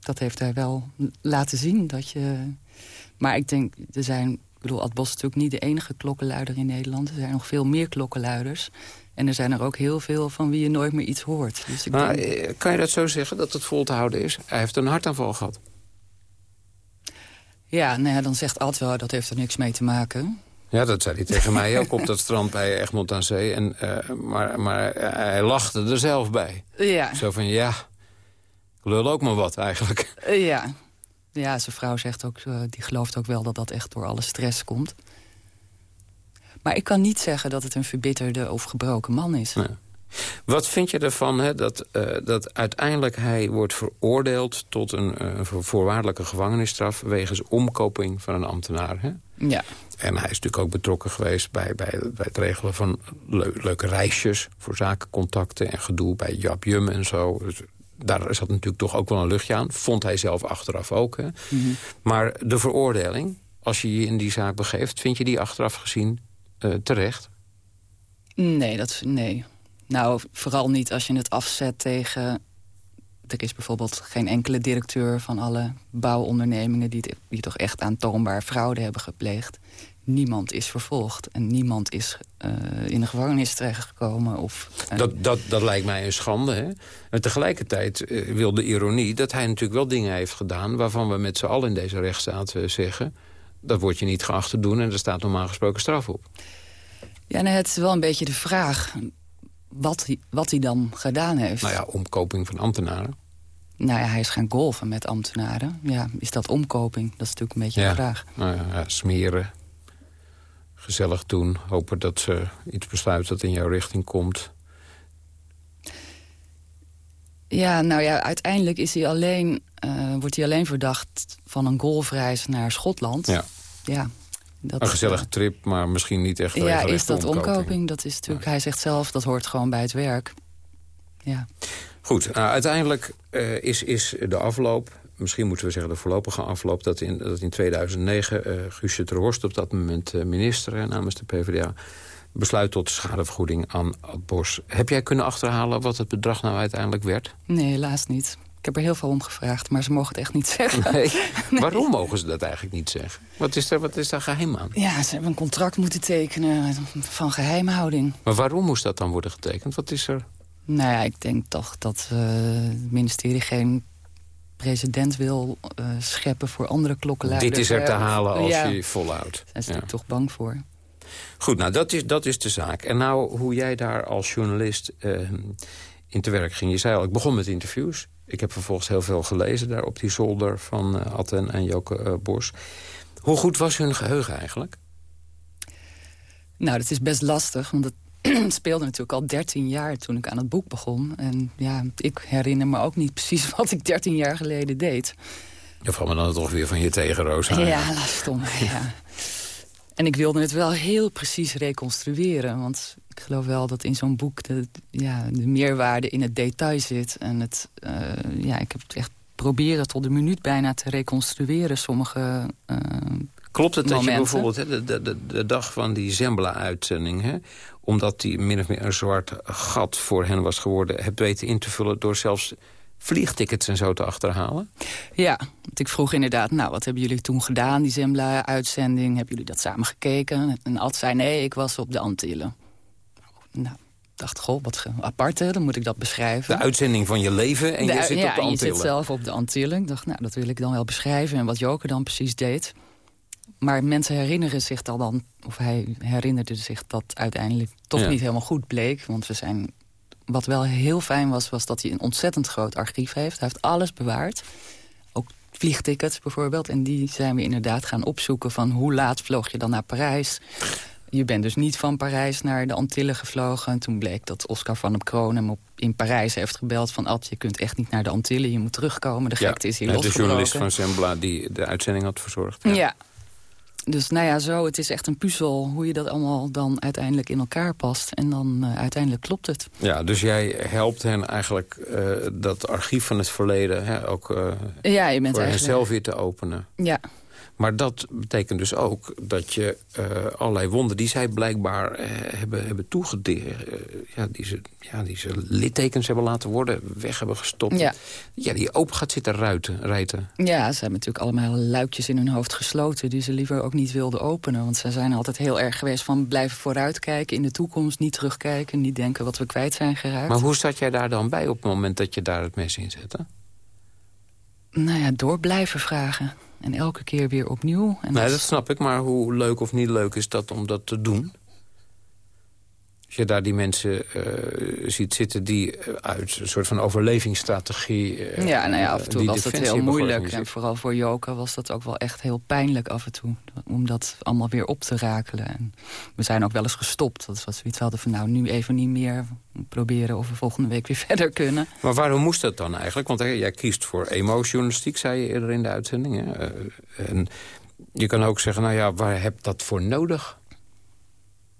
[SPEAKER 8] dat heeft hij wel laten zien. Dat je... Maar ik denk, er zijn bedoel, Ad Bos is natuurlijk niet de enige klokkenluider in Nederland. Er zijn nog veel meer klokkenluiders. En er zijn er ook heel veel van wie je nooit meer iets hoort. Dus ik
[SPEAKER 7] Maar
[SPEAKER 8] denk...
[SPEAKER 7] eh, kan je dat zo zeggen, dat het vol te houden is? Hij heeft een hartaanval gehad.
[SPEAKER 8] Ja, nou ja, dan zegt Ad wel, dat heeft er niks mee te maken.
[SPEAKER 7] Ja, dat zei hij tegen mij ook op dat strand bij Egmond aan Zee. En, eh, maar maar eh, hij lachte er zelf bij.
[SPEAKER 8] Ja.
[SPEAKER 7] Zo van, ja, ik lul ook maar wat eigenlijk.
[SPEAKER 8] Eh, Ja. Ja, zijn vrouw zegt ook, die gelooft ook wel dat dat echt door alle stress komt. Maar ik kan niet zeggen dat het een verbitterde of gebroken man is.
[SPEAKER 7] Wat vind je ervan hè, dat, eh, dat uiteindelijk hij wordt veroordeeld... tot een eh, voor- voorwaardelijke gevangenisstraf... wegens omkoping van een ambtenaar? Hè?
[SPEAKER 8] Ja.
[SPEAKER 7] En hij is natuurlijk ook betrokken geweest bij, bij, bij het regelen van leu- leuke reisjes... voor zakencontacten en gedoe bij Jap Jum en zo. Dus daar zat natuurlijk toch ook wel een luchtje aan. Vond hij zelf achteraf ook. Hè?
[SPEAKER 8] Mhm.
[SPEAKER 7] Maar de veroordeling, als je je in die zaak begeeft... vind je die achteraf gezien eh, terecht?
[SPEAKER 8] Nee, dat, nee. Nou, vooral niet als je het afzet tegen... Er is bijvoorbeeld geen enkele directeur van alle bouwondernemingen... die, die toch echt aantoonbaar fraude hebben gepleegd. Niemand is vervolgd en niemand is eh, in de gevangenis terechtgekomen. Of, eh,
[SPEAKER 7] Dat, dat, dat lijkt mij een schande. Hè? En tegelijkertijd eh, wil de ironie dat hij natuurlijk wel dingen heeft gedaan... waarvan we met z'n allen in deze rechtsstaat zeggen... dat word je niet geacht te doen en er staat normaal gesproken straf op.
[SPEAKER 8] Ja, nou, het is wel een beetje de vraag wat hij, wat hij dan gedaan heeft.
[SPEAKER 7] Nou ja, omkoping van ambtenaren.
[SPEAKER 8] Nou ja, hij is gaan golven met ambtenaren. Ja, is dat omkoping? Dat is natuurlijk een beetje
[SPEAKER 7] Ja.
[SPEAKER 8] de vraag.
[SPEAKER 7] Nou ja, ja, smeren. Gezellig doen. Hopen dat ze iets besluit dat in jouw richting komt.
[SPEAKER 8] Ja, nou ja, uiteindelijk is hij alleen, eh, wordt hij alleen verdacht van een golfreis naar Schotland.
[SPEAKER 7] Ja.
[SPEAKER 8] Ja, dat,
[SPEAKER 7] een gezellige trip, maar misschien niet echt
[SPEAKER 8] Ja, is dat omkoping?
[SPEAKER 7] omkoping.
[SPEAKER 8] Dat is natuurlijk, hij zegt zelf, dat hoort gewoon bij het werk. Ja.
[SPEAKER 7] Goed, nou, uiteindelijk eh, is, is de afloop... misschien moeten we zeggen de voorlopige afloop... dat in, dat in 2009 eh Guusje ter Horst op dat moment eh, minister namens de PvdA... besluit tot schadevergoeding aan Ad Bos. Heb jij kunnen achterhalen wat het bedrag nou uiteindelijk werd?
[SPEAKER 8] Nee, helaas niet. Ik heb er heel veel om gevraagd, maar ze mogen het echt niet zeggen.
[SPEAKER 7] Nee. Waarom mogen ze dat eigenlijk niet zeggen? Wat is, er, wat is daar geheim aan?
[SPEAKER 8] Ja, ze hebben een contract moeten tekenen van geheimhouding.
[SPEAKER 7] Maar waarom moest dat dan worden getekend? Wat is er...
[SPEAKER 8] Nou ja, ik denk toch dat eh, het ministerie geen president wil eh, scheppen voor andere klokkenluiders.
[SPEAKER 7] Dit is er te
[SPEAKER 8] Eh,
[SPEAKER 7] halen als
[SPEAKER 8] ja.
[SPEAKER 7] je volhoudt.
[SPEAKER 8] Daar is
[SPEAKER 7] Ja.
[SPEAKER 8] toch bang voor.
[SPEAKER 7] Goed, nou dat is, dat is de zaak. En nou, hoe jij daar als journalist in te werk ging. Je zei al, ik begon met interviews. Ik heb vervolgens heel veel gelezen daar op die zolder van uh, Atten en Joke uh, Bos. Hoe goed was hun geheugen eigenlijk?
[SPEAKER 8] Nou, dat is best lastig, want het speelde natuurlijk al 13 jaar toen ik aan het boek begon. En ja, ik herinner me ook niet precies wat ik 13 jaar geleden deed.
[SPEAKER 7] Je valt me dan toch weer van je tegen, Rosa.
[SPEAKER 8] Ja, dat is stom. ja. En ik wilde het wel heel precies reconstrueren. Want ik geloof wel dat in zo'n boek de, ja, de meerwaarde in het detail zit. En het, uh, ja, ik heb het echt proberen tot de minuut bijna te reconstrueren. Sommige uh,
[SPEAKER 7] Klopt het
[SPEAKER 8] momenten.
[SPEAKER 7] dat je bijvoorbeeld hè, de, de, de, de dag van die Zembla-uitzending... omdat die min of meer een zwart gat voor hen was geworden... hebt weten in te vullen door zelfs vliegtickets en zo te achterhalen?
[SPEAKER 8] Ja, want ik vroeg inderdaad, nou, wat hebben jullie toen gedaan, die Zembla-uitzending? Hebben jullie dat samen gekeken? En Ad zei, nee, ik was op de Antillen. Nou, ik dacht, goh, wat apart, hè? dan moet ik dat beschrijven.
[SPEAKER 7] De uitzending van je leven en
[SPEAKER 8] de,
[SPEAKER 7] je zit
[SPEAKER 8] ja,
[SPEAKER 7] op de
[SPEAKER 8] en je
[SPEAKER 7] Antillen.
[SPEAKER 8] zit zelf op de Antillen. Ik dacht, nou, dat wil ik dan wel beschrijven en wat Joker dan precies deed. Maar mensen herinneren zich dan, dan of hij herinnerde zich dat uiteindelijk toch
[SPEAKER 7] Ja.
[SPEAKER 8] niet helemaal goed bleek. Want we zijn wat wel heel fijn was, was dat hij een ontzettend groot archief heeft. Hij heeft alles bewaard. Ook vliegtickets bijvoorbeeld. En die zijn we inderdaad gaan opzoeken van hoe laat vloog je dan naar Parijs. Je bent dus niet van Parijs naar de Antillen gevlogen. En toen bleek dat Oscar van der Kroon hem op, in Parijs heeft gebeld van... Ad, je kunt echt niet naar de Antillen, je moet terugkomen. De gekte is hier
[SPEAKER 7] de
[SPEAKER 8] losgebroken.
[SPEAKER 7] journalist van Zembla die de uitzending had verzorgd.
[SPEAKER 8] Ja. Dus nou ja, zo, het is echt een puzzel hoe je dat allemaal dan uiteindelijk in elkaar past. En dan uh, uiteindelijk klopt het.
[SPEAKER 7] Ja, dus jij helpt hen eigenlijk uh, dat archief van het verleden hè, ook uh,
[SPEAKER 8] ja, je bent
[SPEAKER 7] voor
[SPEAKER 8] eigenlijk...
[SPEAKER 7] henzelf weer te openen.
[SPEAKER 8] Ja.
[SPEAKER 7] Maar dat betekent dus ook dat je uh, allerlei wonden... die zij blijkbaar uh, hebben, hebben toegedeerd... Uh, ja, die, ze, ja, die ze littekens hebben laten worden, weg hebben gestopt.
[SPEAKER 8] Ja.
[SPEAKER 7] ja die open gaat zitten ruiten, rijten.
[SPEAKER 8] Ja, ze hebben natuurlijk allemaal luikjes in hun hoofd gesloten... die ze liever ook niet wilden openen. Want ze zijn altijd heel erg geweest van blijven vooruitkijken... in de toekomst, niet terugkijken, niet denken wat we kwijt zijn geraakt.
[SPEAKER 7] Maar hoe zat jij daar dan bij op het moment dat je daar het mes in zette?
[SPEAKER 8] Nou ja, door blijven vragen. En elke keer weer opnieuw. En
[SPEAKER 7] nee, dat snap ik. Maar hoe leuk of niet leuk is dat om dat te doen? Als je daar die mensen uh, ziet zitten die uh, uit een soort van overlevingsstrategie... Uh,
[SPEAKER 8] ja, nou ja, af en toe was het heel moeilijk. En vooral voor Joke was dat ook wel echt heel pijnlijk af en toe. Om dat allemaal weer op te rakelen. En we zijn ook wel eens gestopt. Dat was zoiets hadden van nou nu even niet meer proberen of we volgende week weer verder kunnen.
[SPEAKER 7] Maar waarom moest dat dan eigenlijk? Want hè, jij kiest voor emo-journalistiek, zei je eerder in de uitzending. Hè? en je kan ook zeggen, nou ja, waar heb dat voor nodig?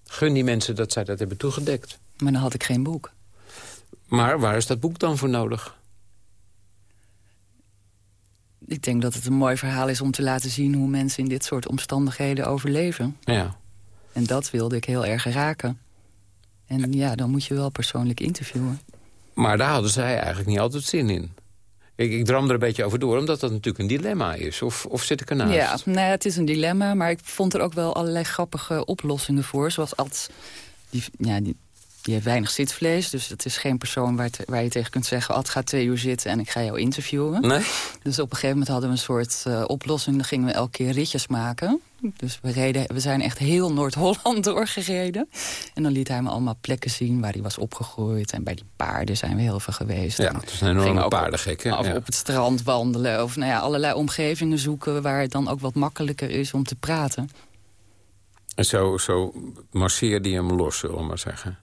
[SPEAKER 7] Gun die mensen dat zij dat hebben toegedekt.
[SPEAKER 8] Maar dan had ik geen boek.
[SPEAKER 7] Maar waar is dat boek dan voor nodig?
[SPEAKER 8] Ik denk dat het een mooi verhaal is om te laten zien... hoe mensen in dit soort omstandigheden overleven.
[SPEAKER 7] Ja.
[SPEAKER 8] En dat wilde ik heel erg raken. En ja, dan moet je wel persoonlijk interviewen.
[SPEAKER 7] Maar daar hadden zij eigenlijk niet altijd zin in. Ik, ik dram er een beetje over door, omdat dat natuurlijk een dilemma is. Of, of zit ik ernaast?
[SPEAKER 8] Ja, nee, het is een dilemma, maar ik vond er ook wel allerlei grappige oplossingen voor. Zoals als die, ja, die, die heeft weinig zitvlees, dus het is geen persoon waar, te, waar je tegen kunt zeggen... Ad, ga twee uur zitten en ik ga jou interviewen.
[SPEAKER 7] Nee?
[SPEAKER 8] Dus op een gegeven moment hadden we een soort uh, oplossing. Dan gingen we elke keer ritjes maken. Dus we, reden, we zijn echt heel Noord-Holland doorgereden. En dan liet hij me allemaal plekken zien waar hij was opgegroeid. En bij die paarden zijn we heel veel geweest.
[SPEAKER 7] Ja, het is een enorme paardengek.
[SPEAKER 8] Of
[SPEAKER 7] ja.
[SPEAKER 8] op het strand wandelen. Of nou ja, allerlei omgevingen zoeken waar het dan ook wat makkelijker is om te praten.
[SPEAKER 7] En zo, zo marcheerde je hem los, zullen we maar zeggen.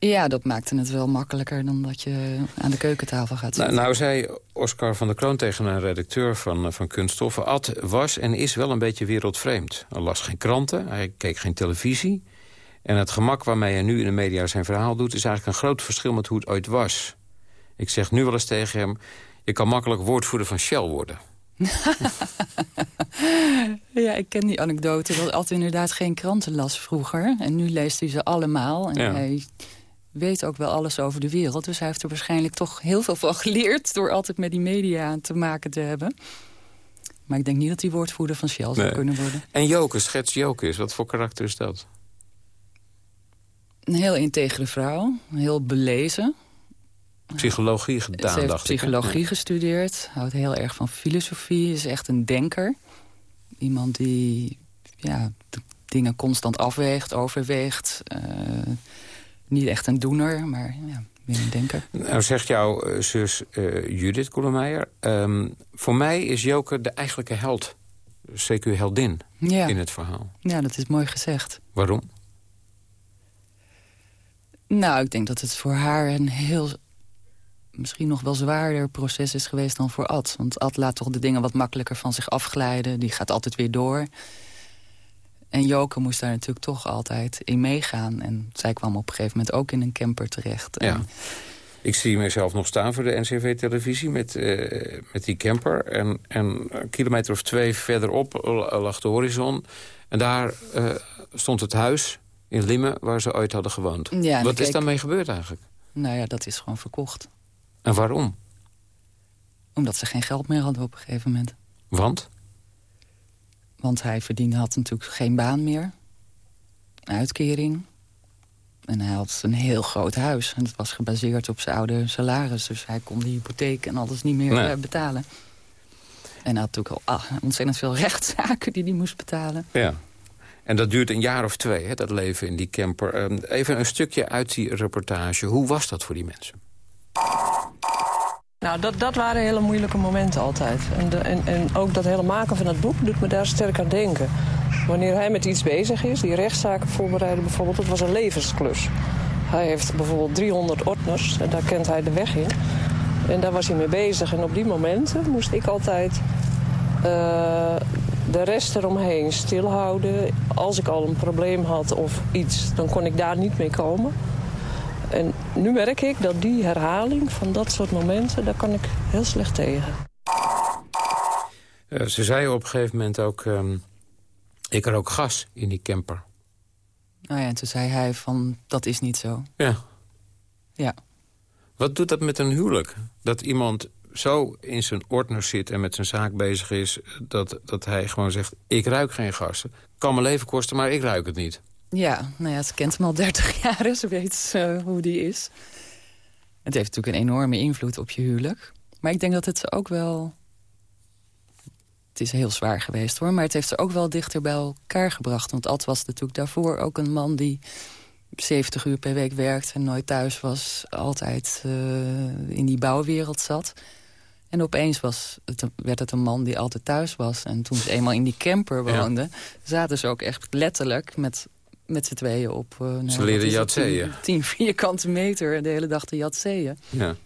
[SPEAKER 8] Ja, dat maakte het wel makkelijker dan dat je aan de keukentafel gaat zitten.
[SPEAKER 7] Nou, nou zei Oscar van der Kroon tegen een redacteur van, van Kunststoffen... Ad was en is wel een beetje wereldvreemd. Hij las geen kranten, hij keek geen televisie. En het gemak waarmee hij nu in de media zijn verhaal doet... is eigenlijk een groot verschil met hoe het ooit was. Ik zeg nu wel eens tegen hem... je kan makkelijk woordvoerder van Shell worden.
[SPEAKER 8] ja, ik ken die anekdote. Dat Ad inderdaad geen kranten las vroeger. En nu leest hij ze allemaal. En
[SPEAKER 7] Ja.
[SPEAKER 8] hij weet ook wel alles over de wereld. Dus hij heeft er waarschijnlijk toch heel veel van geleerd... door altijd met die media te maken te hebben. Maar ik denk niet dat hij woordvoerder van Shell zou
[SPEAKER 7] Nee.
[SPEAKER 8] kunnen worden.
[SPEAKER 7] En Joke, schets Joke is. Wat voor karakter is dat?
[SPEAKER 8] Een heel integere vrouw, heel belezen.
[SPEAKER 7] Psychologie gedaan,
[SPEAKER 8] Ze heeft
[SPEAKER 7] dacht ik. hè?
[SPEAKER 8] psychologie gestudeerd, houdt heel erg van filosofie, is echt een denker. Iemand die ja, dingen constant afweegt, overweegt. eh, niet echt een doener, maar ja, meer een denker.
[SPEAKER 7] Nou zegt jouw eh, zus eh, Judith Koelemeijer... ehm, voor mij is Joke de eigenlijke held. CQ heldin
[SPEAKER 8] Ja.
[SPEAKER 7] in het verhaal.
[SPEAKER 8] ja, dat is mooi gezegd.
[SPEAKER 7] Waarom?
[SPEAKER 8] Nou, ik denk dat het voor haar een heel... misschien nog wel zwaarder proces is geweest dan voor Ad. Want Ad laat toch de dingen wat makkelijker van zich afglijden. Die gaat altijd weer door. En Joke moest daar natuurlijk toch altijd in meegaan. En zij kwam op een gegeven moment ook in een camper terecht.
[SPEAKER 7] Ja. Ik zie mezelf nog staan voor de NCV-televisie met, eh, met die camper. En, en een kilometer of twee verderop lag de horizon. En daar eh, stond het huis in Limmen waar ze ooit hadden gewoond.
[SPEAKER 8] Ja,
[SPEAKER 7] Wat is daarmee gebeurd eigenlijk?
[SPEAKER 8] Nou ja, dat is gewoon verkocht.
[SPEAKER 7] En waarom?
[SPEAKER 8] Omdat ze geen geld meer hadden op een gegeven moment.
[SPEAKER 7] Want?
[SPEAKER 8] Want hij verdiende, had natuurlijk geen baan meer. Een uitkering. En hij had een heel groot huis. En dat was gebaseerd op zijn oude salaris. Dus hij kon de hypotheek en alles niet meer
[SPEAKER 7] Nee.
[SPEAKER 8] eh, betalen. En hij had natuurlijk al ah, ontzettend veel rechtszaken die hij moest betalen.
[SPEAKER 7] Ja. En dat duurt een jaar of twee, hè, dat leven in die camper. Ehm, Even een stukje uit die reportage. Hoe was dat voor die mensen?
[SPEAKER 13] Nou, dat, dat waren hele moeilijke momenten altijd. En, en, en ook dat hele maken van het boek doet me daar sterk aan denken. Wanneer hij met iets bezig is, die rechtszaken voorbereiden bijvoorbeeld, dat was een levensklus. Hij heeft bijvoorbeeld 300 ordners, en daar kent hij de weg in. En daar was hij mee bezig. En op die momenten moest ik altijd eh, de rest eromheen stilhouden. Als ik al een probleem had of iets, dan kon ik daar niet mee komen. En nu merk ik dat die herhaling van dat soort momenten, daar kan ik heel slecht tegen.
[SPEAKER 7] Uh, ze zei op een gegeven moment ook... Um, ik rook gas in die camper.
[SPEAKER 8] Nou ja, en toen zei hij van, dat is niet zo.
[SPEAKER 7] Ja.
[SPEAKER 8] Ja.
[SPEAKER 7] Wat doet dat met een huwelijk? Dat iemand zo in zijn ordner zit en met zijn zaak bezig is... dat, dat hij gewoon zegt, ik ruik geen gassen. Kan mijn leven kosten, maar ik ruik het niet.
[SPEAKER 8] Ja, nou ja, ze kent hem al 30 jaar, ze weet uh, hoe die is. Het heeft natuurlijk een enorme invloed op je huwelijk. Maar ik denk dat het ze ook wel... Het is heel zwaar geweest hoor, maar het heeft ze ook wel dichter bij elkaar gebracht. Want Ad was natuurlijk daarvoor ook een man die 70 uur per week werkt en nooit thuis was. Altijd uh, in die bouwwereld zat. En opeens was het, werd het een man die altijd thuis was. En toen ze eenmaal in die camper woonden... Ja. zaten ze ook echt letterlijk met, met z'n tweeën op... Uh,
[SPEAKER 7] nou, ze leren jatseeën.
[SPEAKER 8] Tien, vierkante meter de hele dag te jatseeën.
[SPEAKER 7] Ja.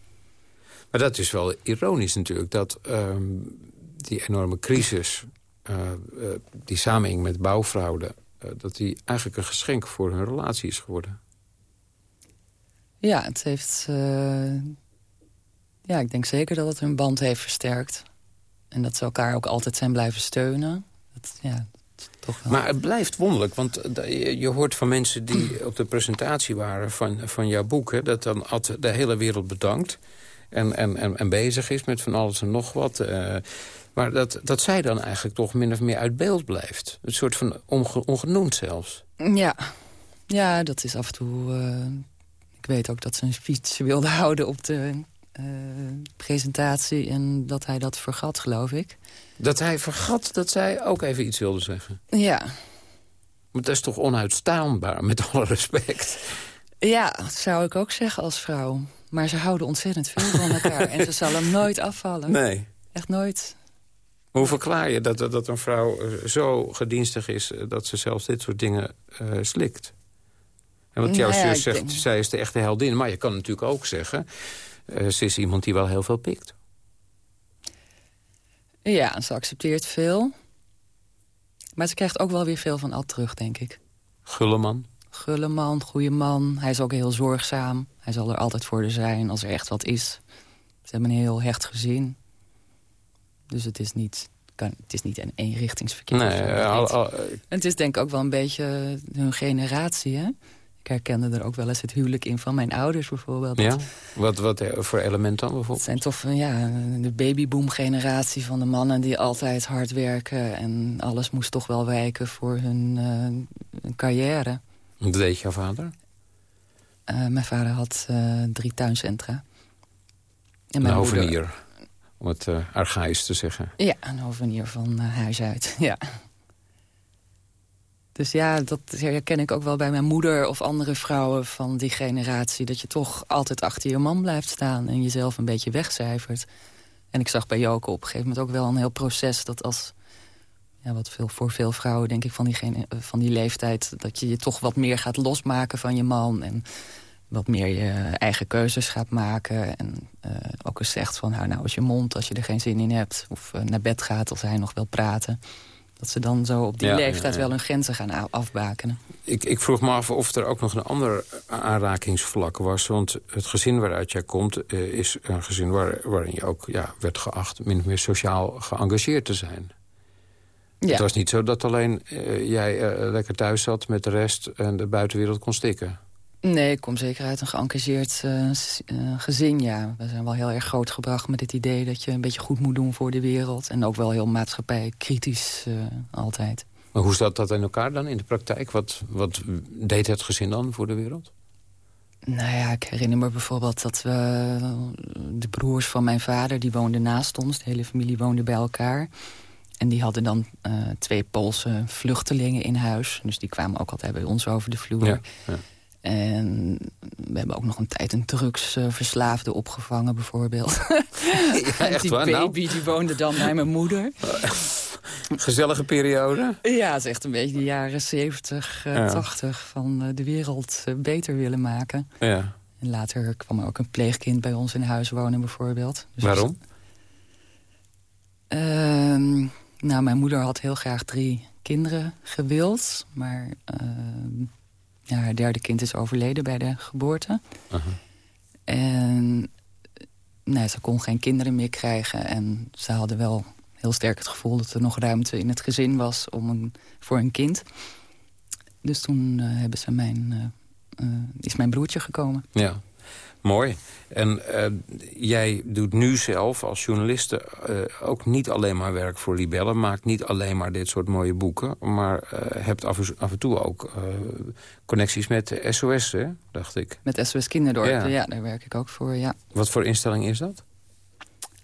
[SPEAKER 7] Maar dat is wel ironisch natuurlijk. Dat um, die enorme crisis, uh, uh, die samenhing met bouwfraude... dat die eigenlijk een geschenk voor hun relatie is geworden.
[SPEAKER 8] Ja, het heeft ja, ik denk zeker dat het hun band heeft versterkt. En dat ze elkaar ook altijd zijn blijven steunen. Dat, ja, toch wel.
[SPEAKER 7] Maar het blijft wonderlijk, want je hoort van mensen die op de presentatie waren van, van jouw boek... Hè, dat dan Ad de hele wereld bedankt en, en, en, en, bezig is met van alles en nog wat... Uh, maar dat, dat zij dan eigenlijk toch min of meer uit beeld blijft. Een soort van onge, ongenoemd zelfs.
[SPEAKER 8] Ja. ja, dat is af en toe... Uh, ik weet ook dat ze een fiets wilde houden op de uh, presentatie en dat hij dat vergat, geloof ik.
[SPEAKER 7] Dat hij vergat dat zij ook even iets wilde zeggen?
[SPEAKER 8] Ja.
[SPEAKER 7] Maar dat is toch onuitstaanbaar, met alle respect?
[SPEAKER 8] Ja, dat zou ik ook zeggen als vrouw. Maar ze houden ontzettend veel van elkaar. en ze zal hem nooit afvallen.
[SPEAKER 7] Nee.
[SPEAKER 8] Echt nooit.
[SPEAKER 7] Hoe verklaar je dat, dat een vrouw eh, zo gedienstig is... Eh, dat ze zelfs dit soort dingen uh, slikt? En wat jouw nou ja, zus zegt, denk... zij is de echte heldin. Maar je kan natuurlijk ook zeggen... Uh, ze is iemand die wel heel veel pikt.
[SPEAKER 8] Ja, ze accepteert veel. Maar ze krijgt ook wel weer veel van Ad terug, denk ik.
[SPEAKER 7] Gulle man?
[SPEAKER 8] Gulle man, goede man. Hij is ook heel zorgzaam. Hij zal er altijd voor zijn als er echt wat is. Ze hebben een heel hecht gezin. Dus het is niet, kan, het is niet een eenrichtingsverkeer.
[SPEAKER 7] Nee, al, al,
[SPEAKER 8] en het is denk ik ook wel een beetje hun generatie, hè? Ik herkende er ook wel eens het huwelijk in van mijn ouders bijvoorbeeld.
[SPEAKER 7] Ja? Wat, wat voor element dan bijvoorbeeld?
[SPEAKER 8] Het zijn toch ja, de babyboom-generatie van de mannen die altijd hard werken... en alles moest toch wel wijken voor hun, uh, carrière.
[SPEAKER 7] Wat deed jouw vader?
[SPEAKER 8] Uh, mijn vader had uh, drie tuincentra.
[SPEAKER 7] En mijn een hovenier, om het archaïs te zeggen.
[SPEAKER 8] Ja, een hovenier van huis uit, ja. Dus ja, dat herken ik ook wel bij mijn moeder of andere vrouwen van die generatie. Dat je toch altijd achter je man blijft staan en jezelf een beetje wegcijfert. En ik zag bij Joke op een gegeven moment ook wel een heel proces... dat als, ja, wat veel, voor veel vrouwen denk ik van die, van die leeftijd... dat je je toch wat meer gaat losmaken van je man... en wat meer je eigen keuzes gaat maken. En uh, ook eens zegt van, hou nou eens je mond als je er geen zin in hebt. Of uh, naar bed gaat als hij nog wil praten. Dat ze dan zo op die ja, leeftijd ja, ja. wel hun grenzen gaan afbakenen.
[SPEAKER 7] Ik, ik, vroeg me af of er ook nog een ander aanrakingsvlak was. Want het gezin waaruit jij komt uh, is een gezin waar, waarin je ook ja, werd geacht... min of meer sociaal geëngageerd te zijn. Het was niet zo dat alleen uh, jij uh, lekker thuis zat met de rest... en de buitenwereld kon stikken.
[SPEAKER 8] Nee, ik kom zeker uit een geëngageerd uh, gezin, ja. We zijn wel heel erg groot gebracht met het idee dat je een beetje goed moet doen voor de wereld. En ook wel heel maatschappijkritisch uh, altijd.
[SPEAKER 7] Maar hoe zat dat in elkaar dan in de praktijk? Wat, wat deed het gezin dan voor de wereld?
[SPEAKER 8] Nou ja, ik herinner me bijvoorbeeld dat we... De broers van mijn vader, die woonden naast ons. De hele familie woonde bij elkaar. En die hadden dan uh, twee Poolse vluchtelingen in huis. Dus die kwamen ook altijd bij ons over de vloer.
[SPEAKER 7] Ja, ja.
[SPEAKER 8] En we hebben ook nog een tijd een drugsverslaafde opgevangen, bijvoorbeeld.
[SPEAKER 7] Ja, echt
[SPEAKER 8] die
[SPEAKER 7] waar, nou?
[SPEAKER 8] baby die woonde dan bij mijn moeder.
[SPEAKER 7] Gezellige periode?
[SPEAKER 8] Ja, het is echt een beetje de jaren 70, uh, ja. 80 van uh, de wereld uh, beter willen maken.
[SPEAKER 7] Ja.
[SPEAKER 8] En later kwam er ook een pleegkind bij ons in huis wonen, bijvoorbeeld.
[SPEAKER 7] Dus Waarom?
[SPEAKER 8] Ehm, nou, mijn moeder had heel graag drie kinderen gewild, maar ehm, ja, haar derde kind is overleden bij de geboorte.
[SPEAKER 7] Uh -huh.
[SPEAKER 8] En nee, ze kon geen kinderen meer krijgen. En ze hadden wel heel sterk het gevoel dat er nog ruimte in het gezin was om een, voor een kind. Dus toen uh, hebben ze mijn, uh, is mijn broertje gekomen.
[SPEAKER 7] Ja, mooi. En jij doet nu zelf als journaliste ook niet alleen maar werk voor Libelle... maakt niet alleen maar dit soort mooie boeken... maar hebt af, af, en toe ook connecties met SOS, hè, dacht ik.
[SPEAKER 8] Met SOS Kinderdorp, ja. ja. daar werk ik ook voor, ja.
[SPEAKER 7] Wat voor instelling is dat?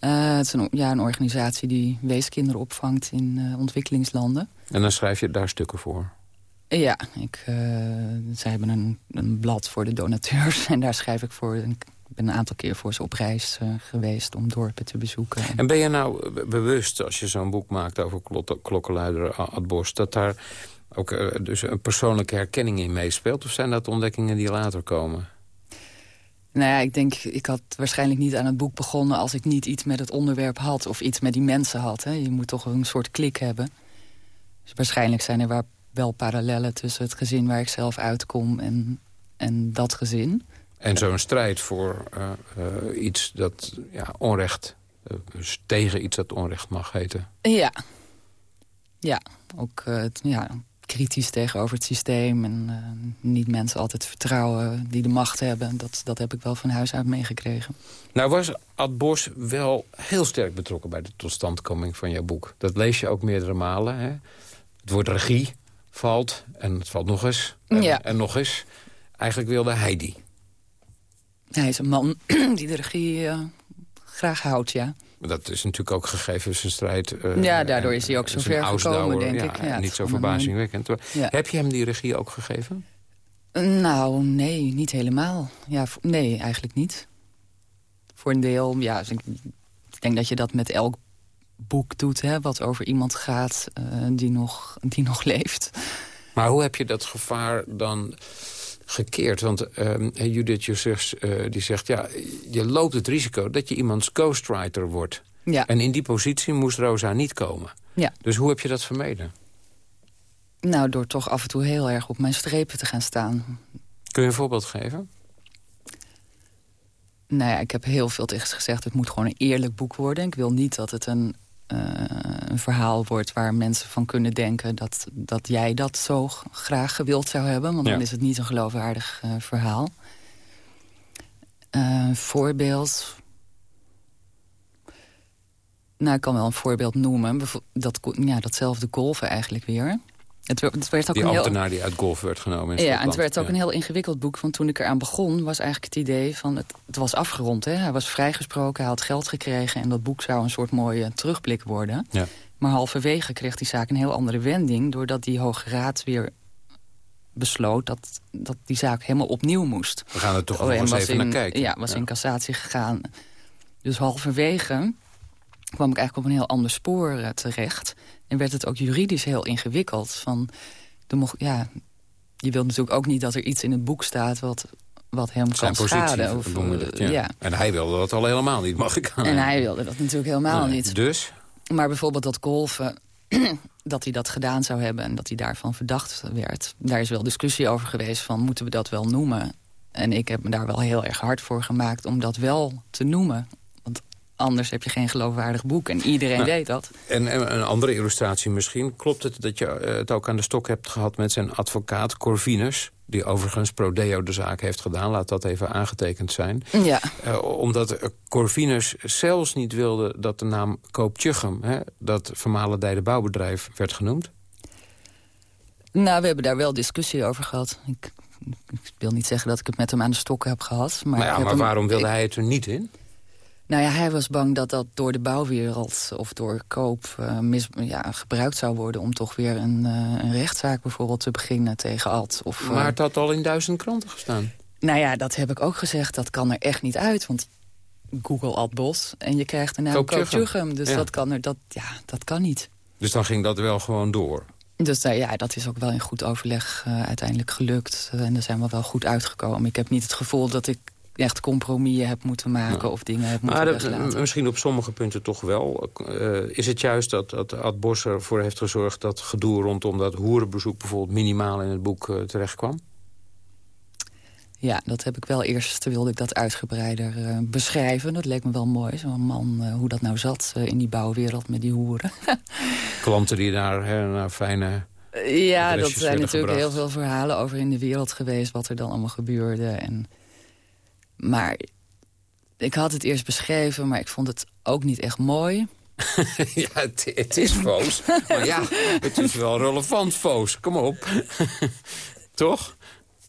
[SPEAKER 8] Het is een, ja, een organisatie die weeskinderen opvangt in ontwikkelingslanden.
[SPEAKER 7] En dan schrijf je daar stukken voor?
[SPEAKER 8] Ja, ik, uh, zij hebben een, een, blad voor de donateurs en daar schrijf ik voor. Ik ben een aantal keer voor ze op reis geweest om dorpen te bezoeken.
[SPEAKER 7] En ben je nou bewust, als je zo'n boek maakt over klokkenluider Ad Bos... dat daar ook dus een persoonlijke herkenning in meespeelt? Of zijn dat ontdekkingen die later komen?
[SPEAKER 8] Nou ja, ik denk, ik had waarschijnlijk niet aan het boek begonnen... als ik niet iets met het onderwerp had of iets met die mensen had. Hè. Je moet toch een soort klik hebben. Dus waarschijnlijk zijn er wel parallellen tussen het gezin waar ik zelf uitkom... en, en dat gezin.
[SPEAKER 7] En zo'n strijd voor uh, uh, iets dat ja, onrecht... Uh, dus tegen iets dat onrecht mag heten.
[SPEAKER 8] Ja. Ja, ook ja, kritisch tegenover het systeem. En niet mensen altijd vertrouwen die de macht hebben. Dat, dat heb ik wel van huis uit meegekregen.
[SPEAKER 7] Nou was Ad Bos wel heel sterk betrokken bij de totstandkoming van jouw boek. Dat lees je ook meerdere malen. Hè? Het woord regie valt en het valt nog eens. En,
[SPEAKER 8] ja.
[SPEAKER 7] en nog eens. Eigenlijk wilde hij die.
[SPEAKER 8] Hij is een man die de regie uh, graag houdt, ja.
[SPEAKER 7] Dat is natuurlijk ook gegeven zijn strijd. Uh,
[SPEAKER 8] ja, daardoor is hij ook zo ver gekomen, denk
[SPEAKER 7] ja,
[SPEAKER 8] ik. Ja,
[SPEAKER 7] niet zo verbazingwekkend. Ja. Heb je hem die regie ook gegeven?
[SPEAKER 8] Nou, nee, niet helemaal. Ja, nee, eigenlijk niet. Voor een deel, ja, ik denk dat je dat met elk boek doet... Hè, wat over iemand gaat uh, die, nog, die nog leeft.
[SPEAKER 7] Maar hoe heb je dat gevaar dan gekeerd. Want uh, Judith Jussers uh, die zegt... ja, je loopt het risico dat je iemands ghostwriter wordt.
[SPEAKER 8] Ja.
[SPEAKER 7] En in die positie moest Rosa niet komen.
[SPEAKER 8] Ja.
[SPEAKER 7] Dus hoe heb je dat vermeden?
[SPEAKER 8] Nou, door toch af en toe heel erg op mijn strepen te gaan staan.
[SPEAKER 7] Kun je een voorbeeld geven?
[SPEAKER 8] Nou ja, ik heb heel veel tegen gezegd... het moet gewoon een eerlijk boek worden. Ik wil niet dat het een een verhaal wordt waar mensen van kunnen denken... dat, dat jij dat zo graag gewild zou hebben. Want
[SPEAKER 7] Ja.
[SPEAKER 8] dan is het niet een geloofwaardig verhaal. Voorbeeld... Nou, ik kan wel een voorbeeld noemen. Dat, ja, datzelfde golven eigenlijk weer. Het werd, het werd ook
[SPEAKER 7] Die
[SPEAKER 8] een heel...
[SPEAKER 7] ambtenaar die uit golf werd genomen in
[SPEAKER 8] Ja, en het werd ook
[SPEAKER 7] Ja.
[SPEAKER 8] een heel ingewikkeld boek. Want toen ik eraan begon, was eigenlijk het idee van... Het, het was afgerond, hè? hij was vrijgesproken, hij had geld gekregen... en dat boek zou een soort mooie terugblik worden.
[SPEAKER 7] Ja.
[SPEAKER 8] Maar halverwege kreeg die zaak een heel andere wending... doordat die Hoge Raad weer besloot dat, dat die zaak helemaal opnieuw moest.
[SPEAKER 7] We gaan er toch nog eens even
[SPEAKER 8] in-
[SPEAKER 7] naar kijken.
[SPEAKER 8] Ja, was in cassatie gegaan. Dus halverwege kwam ik eigenlijk op een heel ander spoor eh, terecht. En werd het ook juridisch heel ingewikkeld. Van, mocht, ja, je wilt natuurlijk ook niet dat er iets in het boek staat... wat, wat hem
[SPEAKER 7] Zijn
[SPEAKER 8] kan schaden. Of, eh,
[SPEAKER 7] ja.
[SPEAKER 8] ja.
[SPEAKER 7] En hij wilde dat al helemaal niet, mag ik aan.
[SPEAKER 8] En hij wilde dat natuurlijk helemaal
[SPEAKER 7] Nee,
[SPEAKER 8] niet.
[SPEAKER 7] Dus?
[SPEAKER 8] Maar bijvoorbeeld dat golven, dat hij dat gedaan zou hebben... en dat hij daarvan verdacht werd. Daar is wel discussie over geweest van, moeten we dat wel noemen? En ik heb me daar wel heel erg hard voor gemaakt om dat wel te noemen. Anders heb je geen geloofwaardig boek. En iedereen
[SPEAKER 7] Nou,
[SPEAKER 8] weet dat.
[SPEAKER 7] En, en een andere illustratie misschien. Klopt het dat je eh, het ook aan de stok hebt gehad met zijn advocaat Corvinus... die overigens Prodeo de zaak heeft gedaan, laat dat even aangetekend zijn.
[SPEAKER 8] Ja.
[SPEAKER 7] Eh, omdat eh, Corvinus zelfs niet wilde dat de naam Koop Tjuchem... Hè, dat vermalendijde bouwbedrijf, werd genoemd.
[SPEAKER 8] Nou, we hebben daar wel discussie over gehad. Ik, ik wil niet zeggen dat ik het met hem aan de stok heb gehad. Maar,
[SPEAKER 7] Maar, ja,
[SPEAKER 8] heb
[SPEAKER 7] maar
[SPEAKER 8] hem-
[SPEAKER 7] waarom wilde
[SPEAKER 8] ik-
[SPEAKER 7] hij het er niet in?
[SPEAKER 8] Nou ja, hij was bang dat dat door de bouwwereld of door koop eh, mis, ja, gebruikt zou worden... om toch weer een, eh, een rechtszaak bijvoorbeeld te beginnen tegen Ad. Of, eh,
[SPEAKER 7] Maar het had al in duizend kranten gestaan.
[SPEAKER 8] Nou ja, dat heb ik ook gezegd. Dat kan er echt niet uit, want Google Ad Bos... en je krijgt de naam.
[SPEAKER 7] Tjuchem.
[SPEAKER 8] Dus
[SPEAKER 7] Ja.
[SPEAKER 8] dat, kan er, dat, ja, dat kan niet.
[SPEAKER 7] Dus dan ging dat wel gewoon door.
[SPEAKER 8] Dus nou ja, dat is ook wel in goed overleg eh, uiteindelijk gelukt. En daar zijn we wel goed uitgekomen. Ik heb niet het gevoel dat ik echt compromissen heb moeten maken... of dingen heb moeten
[SPEAKER 7] Maar dat- misschien op sommige punten toch wel. Eh, is het juist dat, dat Ad Bos ervoor heeft gezorgd... dat gedoe rondom dat hoerenbezoek bijvoorbeeld minimaal in het boek eh, terecht kwam?
[SPEAKER 8] Ja, dat heb ik wel eerst, wilde ik dat uitgebreider uh, beschrijven. Dat leek me wel mooi, zo'n man, uh, hoe dat nou zat uh, in die bouwwereld met die hoeren.
[SPEAKER 7] Klanten die daar hè, naar fijne
[SPEAKER 8] Ja, dat zijn natuurlijk
[SPEAKER 7] gebracht.
[SPEAKER 8] heel veel verhalen over in de wereld geweest... wat er dan allemaal gebeurde. En... Maar ik had het eerst beschreven, maar ik vond het ook niet echt mooi.
[SPEAKER 7] ja, het, het is foos. maar ja, het is wel relevant foos. Kom op. Toch?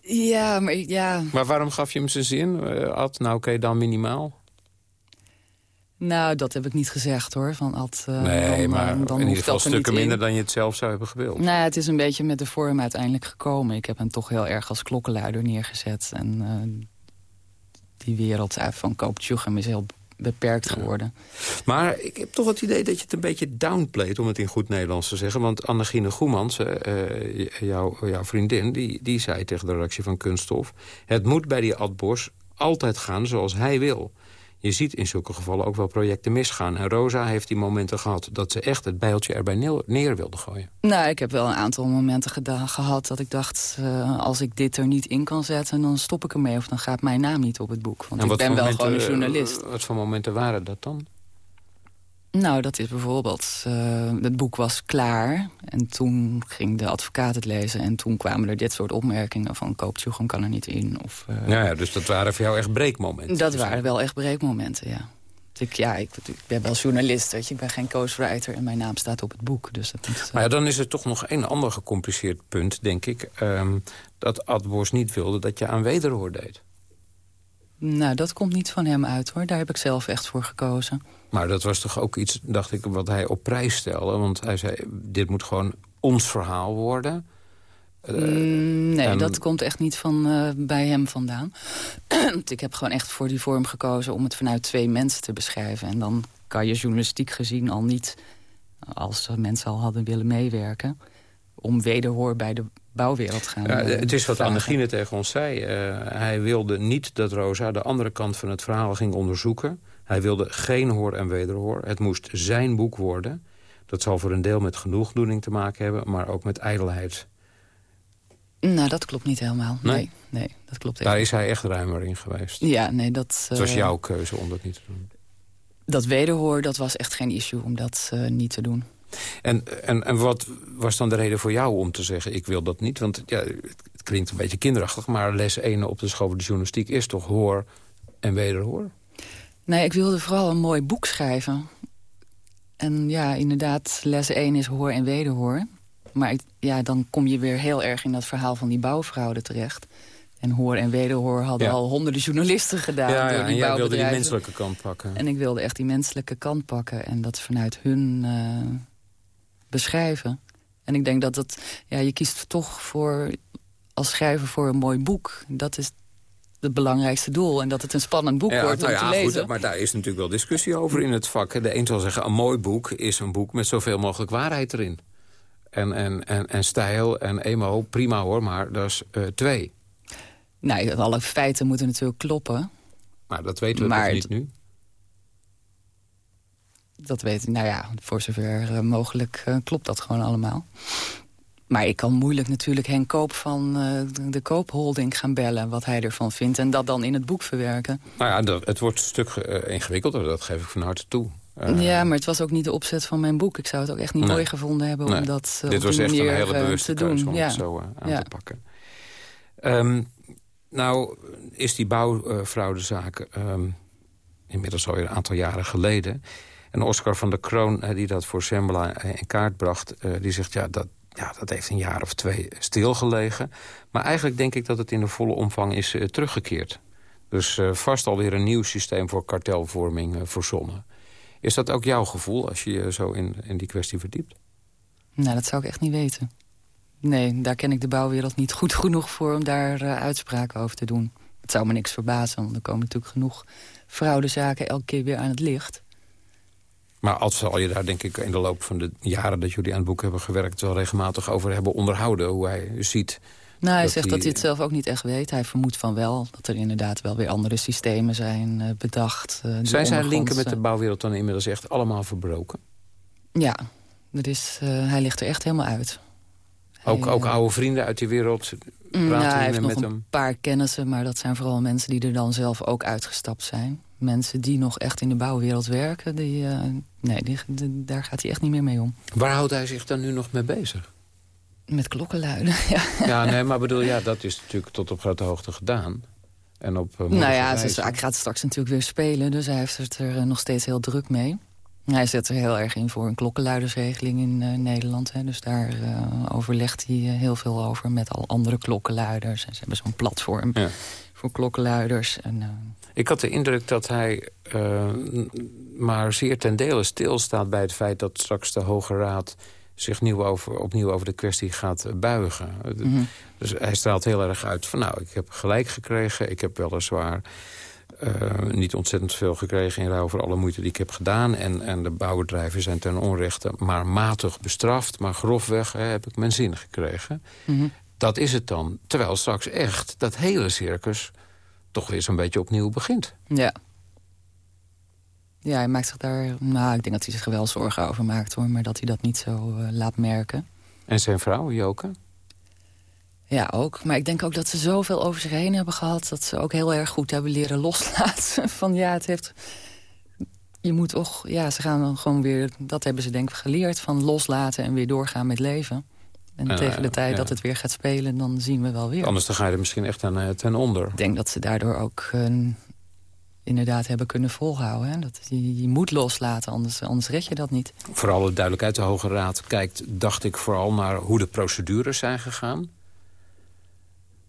[SPEAKER 8] Ja, maar ja...
[SPEAKER 7] Maar waarom gaf je hem zijn zin? Uh, Ad, nou oké, dan minimaal.
[SPEAKER 8] Nou, dat heb ik niet gezegd hoor. Van Ad, uh,
[SPEAKER 7] nee,
[SPEAKER 8] dan,
[SPEAKER 7] maar
[SPEAKER 8] dan
[SPEAKER 7] in ieder geval stukken minder
[SPEAKER 8] in.
[SPEAKER 7] dan je het zelf zou hebben gewild.
[SPEAKER 8] Nou, ja, het is een beetje met de vorm uiteindelijk gekomen. Ik heb hem toch heel erg als klokkenluider neergezet. En uh, die wereld van Koop Tjuchem is heel beperkt geworden.
[SPEAKER 7] Ja. Maar ik heb toch het idee dat je het een beetje downplayt... om het in goed Nederlands te zeggen. Want Annegine Goemans, uh, jouw, jouw vriendin... Die, die zei tegen de redactie van Kunststof... het moet bij die Ad Bos altijd gaan zoals hij wil. Je ziet in zulke gevallen ook wel projecten misgaan. En Rosa heeft die momenten gehad dat ze echt het bijltje erbij neer wilde gooien.
[SPEAKER 8] Nou, ik heb wel een aantal momenten gehad dat ik dacht... Uh, als ik dit er niet in kan zetten, dan stop ik ermee... of dan gaat mijn naam niet op het boek. Want
[SPEAKER 7] en
[SPEAKER 8] ik ben wel
[SPEAKER 7] momenten,
[SPEAKER 8] gewoon een journalist.
[SPEAKER 7] Uh, wat voor momenten waren dat dan?
[SPEAKER 8] Nou, dat is bijvoorbeeld... Uh, het boek was klaar en toen ging de advocaat het lezen... en toen kwamen er dit soort opmerkingen van... kooptjoegem kan er niet in. Of, uh,
[SPEAKER 7] ja, ja, dus dat waren voor jou echt breekmomenten?
[SPEAKER 8] Dat waren wel echt breekmomenten, ja. Ik, ja, ik, ik, ben wel journalist, weet je. Ik ben geen ghostwriter en mijn naam staat op het boek. Dus dat moet,
[SPEAKER 7] maar ja, dan is er toch nog een ander gecompliceerd punt, denk ik. Um, dat Ad Bos niet wilde dat je aan wederhoor deed.
[SPEAKER 8] Nou, dat komt niet van hem uit, hoor. Daar heb ik zelf echt voor gekozen.
[SPEAKER 7] Maar dat was toch ook iets, dacht ik, wat hij op prijs stelde. Want hij zei, dit moet gewoon ons verhaal worden.
[SPEAKER 8] Uh, nee, en... dat komt echt niet van uh, bij hem vandaan. ik heb gewoon echt voor die vorm gekozen om het vanuit twee mensen te beschrijven. En dan kan je journalistiek gezien al niet, als mensen al hadden willen meewerken... om wederhoor bij de bouwwereld gaan.
[SPEAKER 7] Ja, het is wat Annegine tegen ons zei. Uh, hij wilde niet dat Rosa de andere kant van het verhaal ging onderzoeken... Hij wilde geen hoor en wederhoor. Het moest zijn boek worden. Dat zal voor een deel met genoegdoening te maken hebben... maar ook met ijdelheid.
[SPEAKER 8] Nou, dat klopt niet helemaal. Nee, nee, nee dat klopt
[SPEAKER 7] Daar is hij echt ruimer in geweest.
[SPEAKER 8] Ja, nee, dat...
[SPEAKER 7] Het was uh, jouw keuze om dat niet te doen.
[SPEAKER 8] Dat wederhoor, dat was echt geen issue om dat uh, niet te doen.
[SPEAKER 7] En, en, en wat was dan de reden voor jou om te zeggen... ik wil dat niet? Want ja, het klinkt een beetje kinderachtig... maar les 1 op de school van de journalistiek is toch hoor en wederhoor?
[SPEAKER 8] Nee, ik wilde vooral een mooi boek schrijven. En ja, inderdaad, les 1 is hoor en wederhoor. Maar ik, ja, dan kom je weer heel erg in dat verhaal van die bouwfraude terecht. En hoor en wederhoor hadden
[SPEAKER 7] Ja.
[SPEAKER 8] al honderden journalisten gedaan.
[SPEAKER 7] ja,
[SPEAKER 8] door
[SPEAKER 7] ja,
[SPEAKER 8] die
[SPEAKER 7] en jij wilde die menselijke kant pakken.
[SPEAKER 8] En ik wilde echt die menselijke kant pakken. En dat vanuit hun eh, beschrijven. En ik denk dat dat... Ja, je kiest toch voor, als schrijver voor een mooi boek. Dat is het belangrijkste doel. En dat het een spannend boek
[SPEAKER 7] Ja,
[SPEAKER 8] wordt om
[SPEAKER 7] nou
[SPEAKER 8] te
[SPEAKER 7] ja,
[SPEAKER 8] lezen.
[SPEAKER 7] Goed, maar daar is natuurlijk wel discussie over in het vak. De een zal zeggen, een mooi boek is een boek met zoveel mogelijk waarheid erin. En, en, en, en stijl en emo, prima hoor, maar dat is eh, twee.
[SPEAKER 8] Nou, alle feiten moeten natuurlijk kloppen.
[SPEAKER 7] Maar dat weten we
[SPEAKER 8] Maar
[SPEAKER 7] nog
[SPEAKER 8] het-
[SPEAKER 7] niet nu.
[SPEAKER 8] Dat weet ik, nou ja, voor zover eh, mogelijk eh, klopt dat gewoon allemaal. Maar ik kan moeilijk natuurlijk Henk Koop van eh, de- Koopholding gaan bellen... wat hij ervan vindt en dat dan in het boek verwerken.
[SPEAKER 7] Nou ja, het wordt een stuk ingewikkelder, dat geef ik van harte toe.
[SPEAKER 8] Ja, maar het was ook niet de opzet van mijn boek. Ik zou het ook echt niet
[SPEAKER 7] Nee.
[SPEAKER 8] mooi gevonden hebben
[SPEAKER 7] nee.
[SPEAKER 8] om dat
[SPEAKER 7] Dit
[SPEAKER 8] op
[SPEAKER 7] was echt een hele bewuste
[SPEAKER 8] te
[SPEAKER 7] keuze
[SPEAKER 8] doen.
[SPEAKER 7] om
[SPEAKER 8] ja.
[SPEAKER 7] het zo aan
[SPEAKER 8] Ja.
[SPEAKER 7] te pakken. Ehm, nou, is die bouwfraudezaak ehm inmiddels alweer een aantal jaren geleden. En Oscar van der Kroon, eh, die dat voor Sembla eh, in kaart bracht... eh, die zegt, ja dat, ja, dat heeft een jaar of twee stilgelegen. Maar eigenlijk denk ik dat het in de volle omvang is teruggekeerd. Dus vast alweer een nieuw systeem voor kartelvorming verzonnen. Is dat ook jouw gevoel als je je zo in, in die kwestie verdiept?
[SPEAKER 8] Nou, dat zou ik echt niet weten. Nee, daar ken ik de bouwwereld niet goed genoeg voor om daar uitspraken over te doen. Het zou me niks verbazen, want er komen natuurlijk genoeg fraudezaken elke keer weer aan het licht.
[SPEAKER 7] Maar als zal je daar denk ik in de loop van de jaren dat jullie aan het boek hebben gewerkt... wel regelmatig over hebben onderhouden hoe hij ziet.
[SPEAKER 8] Nou, hij
[SPEAKER 7] dat
[SPEAKER 8] zegt
[SPEAKER 7] die-
[SPEAKER 8] dat hij het zelf ook niet echt weet. Hij vermoedt van wel dat er inderdaad wel weer andere systemen zijn eh, bedacht. eh,
[SPEAKER 7] Zijn zijn linken met de bouwwereld dan inmiddels echt allemaal verbroken?
[SPEAKER 8] Ja, er is, eh, hij ligt er echt helemaal uit.
[SPEAKER 7] Ook,
[SPEAKER 8] Hij,
[SPEAKER 7] ook oude vrienden uit die wereld praten
[SPEAKER 8] ja, hij heeft
[SPEAKER 7] jullie
[SPEAKER 8] nog
[SPEAKER 7] met
[SPEAKER 8] een
[SPEAKER 7] hem?
[SPEAKER 8] paar kennissen, maar dat zijn vooral mensen die er dan zelf ook uitgestapt zijn. Mensen die nog echt in de bouwwereld werken, die, eh, nee, die, daar gaat hij echt niet meer mee om.
[SPEAKER 7] Waar houdt hij zich dan nu nog mee bezig?
[SPEAKER 8] Met klokkenluiden, ja.
[SPEAKER 7] Ja, nee, maar bedoel, ja, dat is natuurlijk tot op grote hoogte gedaan. En op, eh,
[SPEAKER 8] Nou ja, zijn zaak gaat straks natuurlijk weer spelen, dus hij heeft het er eh, nog steeds heel druk mee. Hij zet er heel erg in voor een klokkenluidersregeling in Nederland. Hè. Dus daar overlegt hij heel veel over met al andere klokkenluiders. En ze hebben zo'n platform
[SPEAKER 7] Ja.
[SPEAKER 8] voor klokkenluiders. En,
[SPEAKER 7] Ik had de indruk dat hij eh, maar zeer ten dele stilstaat bij het feit dat straks de Hoge Raad zich nieuw over, opnieuw over de kwestie gaat buigen.
[SPEAKER 8] Mhm.
[SPEAKER 7] Dus hij straalt heel erg uit van nou, ik heb gelijk gekregen. Ik heb weliswaar eh, niet ontzettend veel gekregen in ruil voor alle moeite die ik heb gedaan. En, en de bouwbedrijven zijn ten onrechte maar matig bestraft. Maar grofweg hè, heb ik mijn zin gekregen.
[SPEAKER 8] mhm.
[SPEAKER 7] Dat is het dan. Terwijl straks echt dat hele circus toch weer zo'n beetje opnieuw begint.
[SPEAKER 8] Ja. Ja, hij maakt zich daar... Nou, ik denk dat hij zich er wel zorgen over maakt, hoor. Maar dat hij dat niet zo eh, laat merken.
[SPEAKER 7] En zijn vrouw, Joke?
[SPEAKER 8] Ja, ook. Maar ik denk ook dat ze zoveel over zich heen hebben gehad... dat ze ook heel erg goed hebben leren loslaten. Van ja, het heeft... Je moet toch... Ja, ze gaan dan gewoon weer... Dat hebben ze denk ik geleerd. Van loslaten en weer doorgaan met leven. En
[SPEAKER 7] Eh,
[SPEAKER 8] tegen de tijd
[SPEAKER 7] ja.
[SPEAKER 8] dat het weer gaat spelen... dan zien we wel weer.
[SPEAKER 7] Anders dan ga je er misschien echt aan eh, ten onder.
[SPEAKER 8] Ik denk dat ze daardoor ook eh, inderdaad hebben kunnen volhouden. Hè? Dat je, je moet loslaten, anders, anders red je dat niet.
[SPEAKER 7] Voor alle duidelijkheid, de Hoge Raad kijkt, dacht ik, vooral naar hoe de procedures zijn gegaan.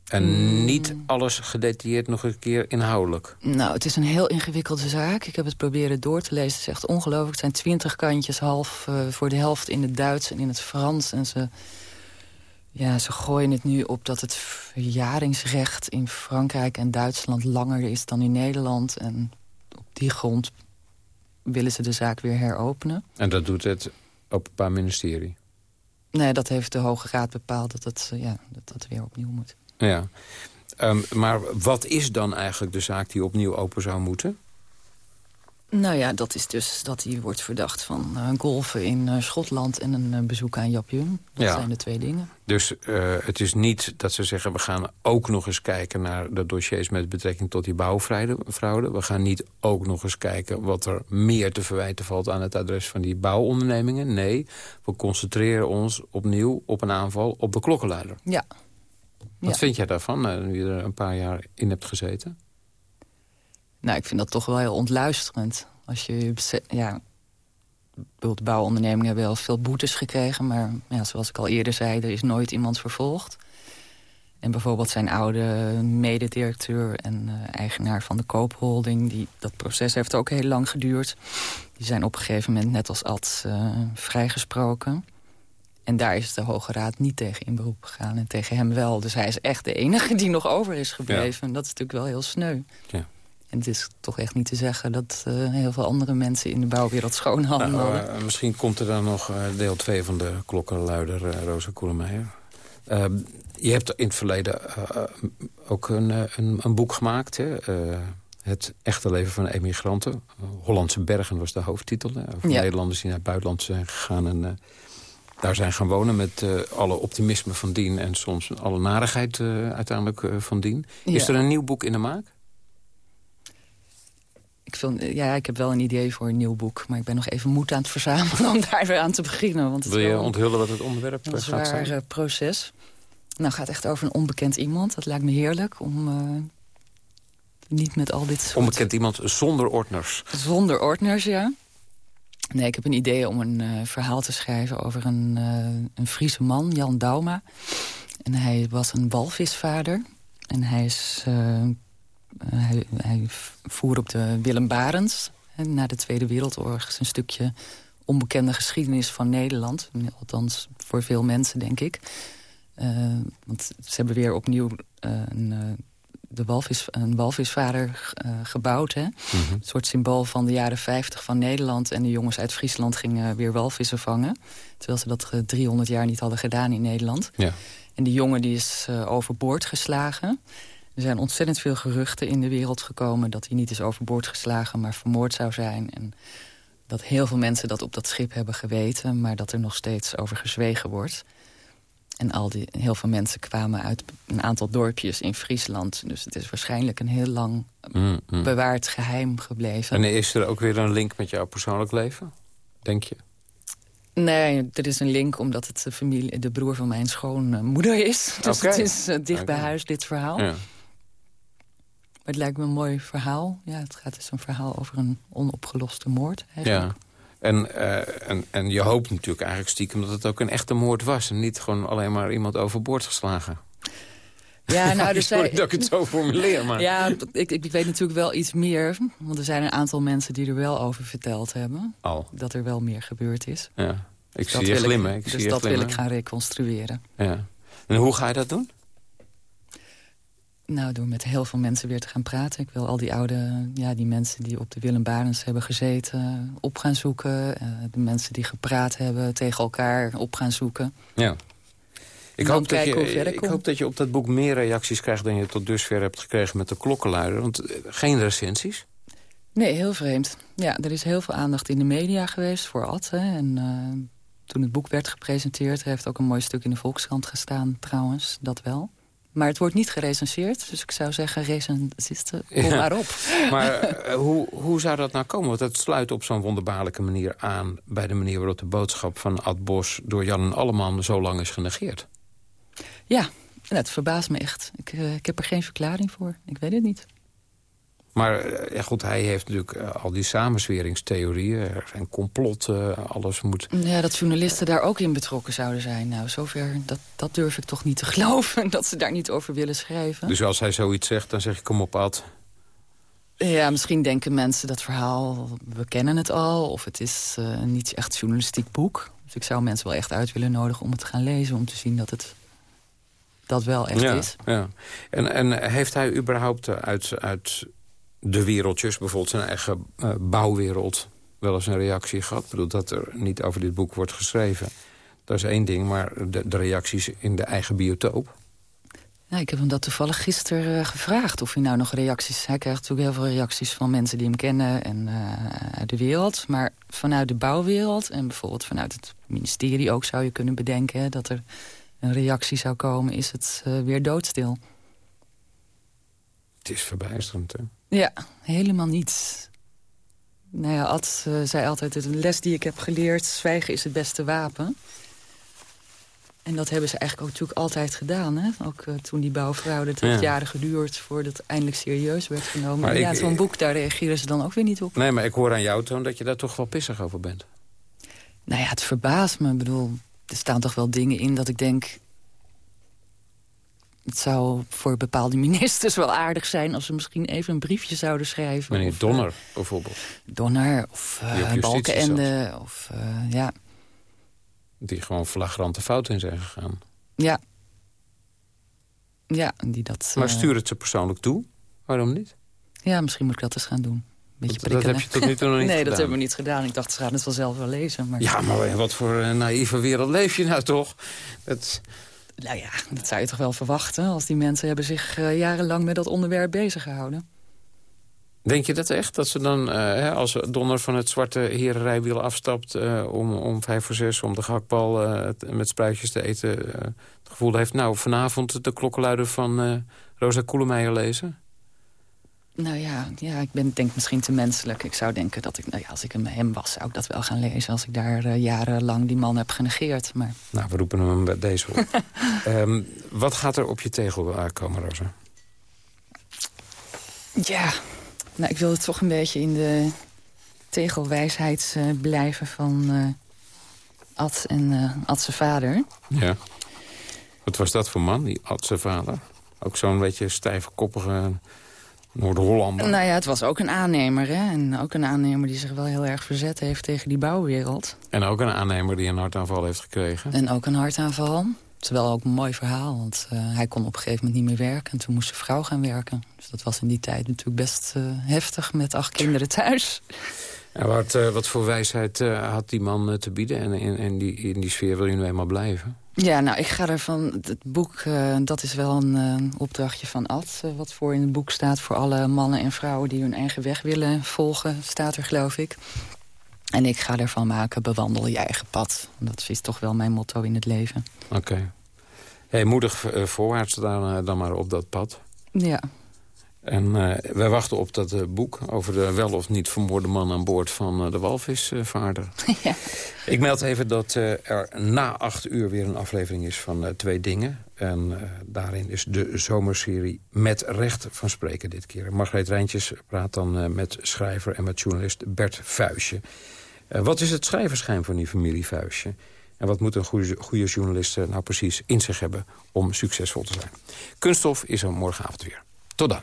[SPEAKER 7] En
[SPEAKER 8] Hmm.
[SPEAKER 7] niet alles gedetailleerd nog een keer inhoudelijk.
[SPEAKER 8] Nou, het is een heel ingewikkelde zaak. Ik heb het proberen door te lezen. Het is echt ongelooflijk. Het zijn twintig kantjes, half voor de helft in het Duits en in het Frans. En ze, ja, ze gooien het nu op dat het verjaringsrecht in Frankrijk en Duitsland langer is dan in Nederland. En op die grond willen ze de zaak weer heropenen.
[SPEAKER 7] En dat doet het Openbaar Ministerie.
[SPEAKER 8] Nee, dat heeft de Hoge Raad bepaald dat het, eh, ja, dat dat weer opnieuw moet.
[SPEAKER 7] Ja. Ehm, maar wat is dan eigenlijk de zaak die opnieuw open zou moeten?
[SPEAKER 8] Nou ja, dat is dus dat hij wordt verdacht van eh, golfen in eh, Schotland... en een eh, bezoek aan Japjum. Dat
[SPEAKER 7] Ja.
[SPEAKER 8] zijn de twee dingen.
[SPEAKER 7] Dus het is niet dat ze zeggen... we gaan ook nog eens kijken naar de dossiers met betrekking tot die bouwfraude. We gaan niet ook nog eens kijken wat er meer te verwijten valt... aan het adres van die bouwondernemingen. Nee, we concentreren ons opnieuw op een aanval op de klokkenluider.
[SPEAKER 8] Ja.
[SPEAKER 7] Wat
[SPEAKER 8] Ja.
[SPEAKER 7] vind jij daarvan, nu je er een paar jaar in hebt gezeten?
[SPEAKER 8] Nou, ik vind dat toch wel heel ontluisterend. Als je, ja, de bouwondernemingen hebben wel veel boetes gekregen... maar ja, zoals ik al eerder zei, er is nooit iemand vervolgd. En bijvoorbeeld zijn oude mededirecteur en eh, eigenaar van de koopholding... Die, dat proces heeft ook heel lang geduurd. Die zijn op een gegeven moment net als Ad eh, vrijgesproken. En daar is de Hoge Raad niet tegen in beroep gegaan. En tegen hem wel. Dus hij is echt de enige die nog over is gebleven. En dat is natuurlijk wel heel sneu.
[SPEAKER 7] Ja.
[SPEAKER 8] En het is toch echt niet te zeggen dat eh, heel veel andere mensen in de bouwwereld schoon hadden.
[SPEAKER 7] Nou, eh, misschien komt er dan nog eh, deel 2 van de klokkenluider, eh, Rosa Koelemeijer. Je hebt in het verleden ook een, een, een boek gemaakt, hè? Het echte leven van emigranten. Hollandse Bergen was de hoofdtitel. Over
[SPEAKER 8] Ja.
[SPEAKER 7] Nederlanders die naar het buitenland zijn gegaan en daar zijn gaan wonen... met alle optimisme van dien en soms alle narigheid uiteindelijk van dien. Is er een nieuw boek in de maak?
[SPEAKER 8] Ik, vind, ja, ik heb wel een idee voor een nieuw boek. Maar ik ben nog even moed aan het verzamelen om daar weer aan te beginnen. Want
[SPEAKER 7] Wil je
[SPEAKER 8] wel
[SPEAKER 7] onthullen wat het onderwerp
[SPEAKER 8] een
[SPEAKER 7] gaat
[SPEAKER 8] zwaar
[SPEAKER 7] zijn?
[SPEAKER 8] eh, proces. Nou, gaat echt over een onbekend iemand. Dat lijkt me heerlijk om eh, niet met al dit soort...
[SPEAKER 7] Onbekend iemand zonder ordners.
[SPEAKER 8] Zonder ordners, ja. Nee, ik heb een idee om een eh, verhaal te schrijven over een, eh, een Friese man, Jan Dauma. En hij was een walvisvader. En hij, is, hij, hij voer op de Willem Barents. hè, na de Tweede Wereldoorlog is een stukje onbekende geschiedenis van Nederland. Althans, voor veel mensen, denk ik. Eh, want ze hebben weer opnieuw eh, een, eh, de walvis, een walvisvader gebouwd. Hè?
[SPEAKER 7] Mhm.
[SPEAKER 8] Een soort symbool van de jaren 50 van Nederland. En de jongens uit Friesland gingen weer walvissen vangen. Terwijl ze dat eh, 300 jaar niet hadden gedaan in Nederland.
[SPEAKER 7] Ja.
[SPEAKER 8] En die jongen die is overboord geslagen. Er zijn ontzettend veel geruchten in de wereld gekomen... dat hij niet is overboord geslagen, maar vermoord zou zijn. En dat heel veel mensen dat op dat schip hebben geweten... maar dat er nog steeds over gezwegen wordt. En al die, heel veel mensen kwamen uit een aantal dorpjes in Friesland. Dus het is waarschijnlijk een heel lang
[SPEAKER 7] Mm, mm.
[SPEAKER 8] bewaard geheim gebleven.
[SPEAKER 7] En is er ook weer een link met jouw persoonlijk leven? Denk je?
[SPEAKER 8] Nee, er is een link omdat het de, familie, de broer van mijn schoonmoeder is. Dus het is eh, dicht bij huis, dit verhaal.
[SPEAKER 7] Ja.
[SPEAKER 8] Maar het lijkt me een mooi verhaal. Ja, het gaat dus een verhaal over een onopgeloste moord. Eigenlijk.
[SPEAKER 7] Ja. En, eh, en, en je hoopt natuurlijk eigenlijk stiekem dat het ook een echte moord was... en niet gewoon alleen maar iemand overboord geslagen.
[SPEAKER 8] Ja, nou, zijn...
[SPEAKER 7] dat ik het zo formuleer, maar...
[SPEAKER 8] Ja, ik, ik weet natuurlijk wel iets meer. Want er zijn een aantal mensen die er wel over verteld hebben.
[SPEAKER 7] Al.
[SPEAKER 8] Dat er wel meer gebeurd is.
[SPEAKER 7] Ja. Ik
[SPEAKER 8] Dus
[SPEAKER 7] zie je glimmen. Ik
[SPEAKER 8] dus
[SPEAKER 7] zie je
[SPEAKER 8] dat wil ik gaan reconstrueren.
[SPEAKER 7] Ja. En hoe ga je dat doen?
[SPEAKER 8] Nou, door met heel veel mensen weer te gaan praten. Ik wil al die oude, ja, die mensen die op de Willem Barens hebben gezeten... op gaan zoeken. Eh, de mensen die gepraat hebben tegen elkaar op gaan zoeken.
[SPEAKER 7] Ja. Ik hoop, dat je,
[SPEAKER 8] ik
[SPEAKER 7] hoop dat je op dat boek meer reacties krijgt... dan je tot dusver hebt gekregen met de klokkenluider. Want eh, geen recensies.
[SPEAKER 8] Nee, heel vreemd. Ja, er is heel veel aandacht in de media geweest voor Ad. Hè. En eh, toen het boek werd gepresenteerd... er heeft ook een mooi stuk in de Volkskrant gestaan trouwens, dat wel. Maar het wordt niet gerecenseerd, dus ik zou zeggen... recensisten, kom
[SPEAKER 7] Ja.
[SPEAKER 8] maar op.
[SPEAKER 7] Maar eh, hoe, hoe zou dat nou komen? Want het sluit op zo'n wonderbaarlijke manier aan... bij de manier waarop de boodschap van Ad Bos... door Jan en Alleman zo lang is genegeerd.
[SPEAKER 8] Ja, het verbaast me echt. Ik, eh, ik heb er geen verklaring voor. Ik weet het niet.
[SPEAKER 7] Maar eh, ja, goed, hij heeft natuurlijk eh, al die samenzweringstheorieën. Er zijn complotten, alles moet...
[SPEAKER 8] Ja, dat journalisten daar ook in betrokken zouden zijn. Nou, zover, dat, dat durf ik toch niet te geloven. Dat ze daar niet over willen schrijven.
[SPEAKER 7] Dus als hij zoiets zegt, dan zeg je kom op Ad.
[SPEAKER 8] Ja, misschien denken mensen dat verhaal, we kennen het al... of het is eh, niet echt journalistiek boek. Dus ik zou mensen wel echt uit willen nodigen om het te gaan lezen... om te zien dat het dat wel echt
[SPEAKER 7] ja,
[SPEAKER 8] is.
[SPEAKER 7] Ja. En, en heeft hij überhaupt uit, uit de wereldjes, bijvoorbeeld zijn eigen eh, bouwwereld... wel eens een reactie gehad? Ik bedoel, dat er niet over dit boek wordt geschreven. Dat is één ding, maar de, de reacties in de eigen biotoop...
[SPEAKER 8] Nou, ik heb hem dat toevallig gisteren eh, gevraagd of hij nou nog reacties... Hij krijgt natuurlijk heel veel reacties van mensen die hem kennen en eh, uit de wereld. Maar vanuit de bouwwereld en bijvoorbeeld vanuit het ministerie ook zou je kunnen bedenken... hè, dat er een reactie zou komen, is het weer doodstil.
[SPEAKER 7] Het is verbijsterend, hè?
[SPEAKER 8] Ja, helemaal niets. Nou ja, Ad eh, zei altijd, een les die ik heb geleerd... zwijgen is het beste wapen. En dat hebben ze eigenlijk ook natuurlijk altijd gedaan. Hè? Ook eh, toen die bouwfraude, het jaren geduurd... voordat het eindelijk serieus werd genomen.
[SPEAKER 7] Maar
[SPEAKER 8] Maar ja, zo'n boek, daar reageren ze dan ook weer niet op.
[SPEAKER 7] Nee, maar ik hoor aan jou, Toon, dat je daar toch wel pissig over bent.
[SPEAKER 8] Nou ja, het verbaast me. Ik bedoel, er staan toch wel dingen in dat ik denk... het zou voor bepaalde ministers wel aardig zijn... als ze misschien even een briefje zouden schrijven.
[SPEAKER 7] Meneer
[SPEAKER 8] of,
[SPEAKER 7] Donner, bijvoorbeeld.
[SPEAKER 8] eh, Donner of uh, Balkenende. Of, eh, ja,
[SPEAKER 7] Die gewoon flagrante fouten in zijn gegaan.
[SPEAKER 8] ja. Ja, die dat...
[SPEAKER 7] Maar stuur het ze persoonlijk toe. Waarom niet?
[SPEAKER 8] Ja, misschien moet ik dat eens gaan doen. Beetje
[SPEAKER 7] Dat- dat heb je tot nu toe nog niet
[SPEAKER 8] Nee,
[SPEAKER 7] gedaan.
[SPEAKER 8] dat hebben we niet gedaan. Ik dacht, ze gaan het wel zelf wel lezen. Maar...
[SPEAKER 7] Ja, maar wat voor een naïeve wereld leef je nou toch? Het...
[SPEAKER 8] Nou ja, dat zou je toch wel verwachten... als die mensen hebben zich eh, jarenlang met dat onderwerp bezig gehouden.
[SPEAKER 7] Denk je dat echt? Dat ze dan, hè, als Donner van het zwarte herenrijwiel afstapt... eh, om, om vijf voor zes om de gehaktbal t- met spruitjes te eten... het gevoel heeft, nou, vanavond de klokkenluider van Rosa Koelemeijer lezen?
[SPEAKER 8] Nou ja, ja ik ben, denk misschien te menselijk. Ik zou denken dat ik, nou ja, als ik hem, was, zou ik dat wel gaan lezen... als ik daar eh, jarenlang die man heb genegeerd. Maar
[SPEAKER 7] Nou, we roepen hem bij deze op. Ehm, wat gaat er op je tegel eh, komen, Rosa?
[SPEAKER 8] ja, nou, ik wil het toch een beetje in de tegelwijsheid eh, blijven van eh Ad en eh Ad zijn vader.
[SPEAKER 7] Ja. Wat was dat voor man, die Ad zijn vader? Ook zo'n beetje stijve, koppige Noord-Hollander.
[SPEAKER 8] Nou ja, het was ook een aannemer, hè. En ook een aannemer die zich wel heel erg verzet heeft tegen die bouwwereld.
[SPEAKER 7] En ook een aannemer die een hartaanval heeft gekregen.
[SPEAKER 8] En ook een hartaanval. Wel ook een mooi verhaal, want eh, hij kon op een gegeven moment niet meer werken. En toen moest zijn vrouw gaan werken. Dus dat was in die tijd natuurlijk best eh, heftig met acht kinderen thuis.
[SPEAKER 7] En wat, eh, wat voor wijsheid had die man te bieden? En in, in, die, in die sfeer wil je nu eenmaal blijven?
[SPEAKER 8] Ja, nou, ik ga ervan... Het boek, eh, dat is wel een eh, opdrachtje van Ad... eh, wat voor in het boek staat voor alle mannen en vrouwen... die hun eigen weg willen volgen, staat er, geloof ik. En ik ga ervan maken, bewandel je eigen pad. Dat is toch wel mijn motto in het leven.
[SPEAKER 7] Oké. Hey, moedig voorwaarts dan, dan maar op dat pad.
[SPEAKER 8] Ja.
[SPEAKER 7] En uh, wij wachten op dat uh, boek over de wel of niet vermoorde man aan boord van uh, de walvisvaarder. ja. Ik meld even dat er na acht uur weer een aflevering is van Twee Dingen. En daarin is de zomerserie Met Recht van Spreken dit keer. Margreet Rijntjes praat dan met schrijver en met journalist Bert Vuistje. wat is het schrijverschijn van die familie Vuistje? En wat moet een goede, goede journalist nou precies in zich hebben om succesvol te zijn? Kunststof is er morgenavond weer. Tot dan.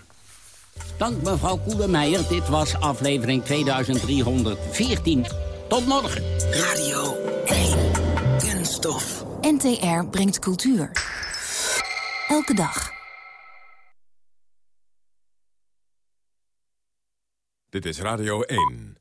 [SPEAKER 6] Dank mevrouw Koelemeijer. Dit was aflevering 2314. Tot morgen.
[SPEAKER 4] Radio 1. Kunststof.
[SPEAKER 14] NTR brengt cultuur. Elke dag.
[SPEAKER 5] Dit is Radio 1.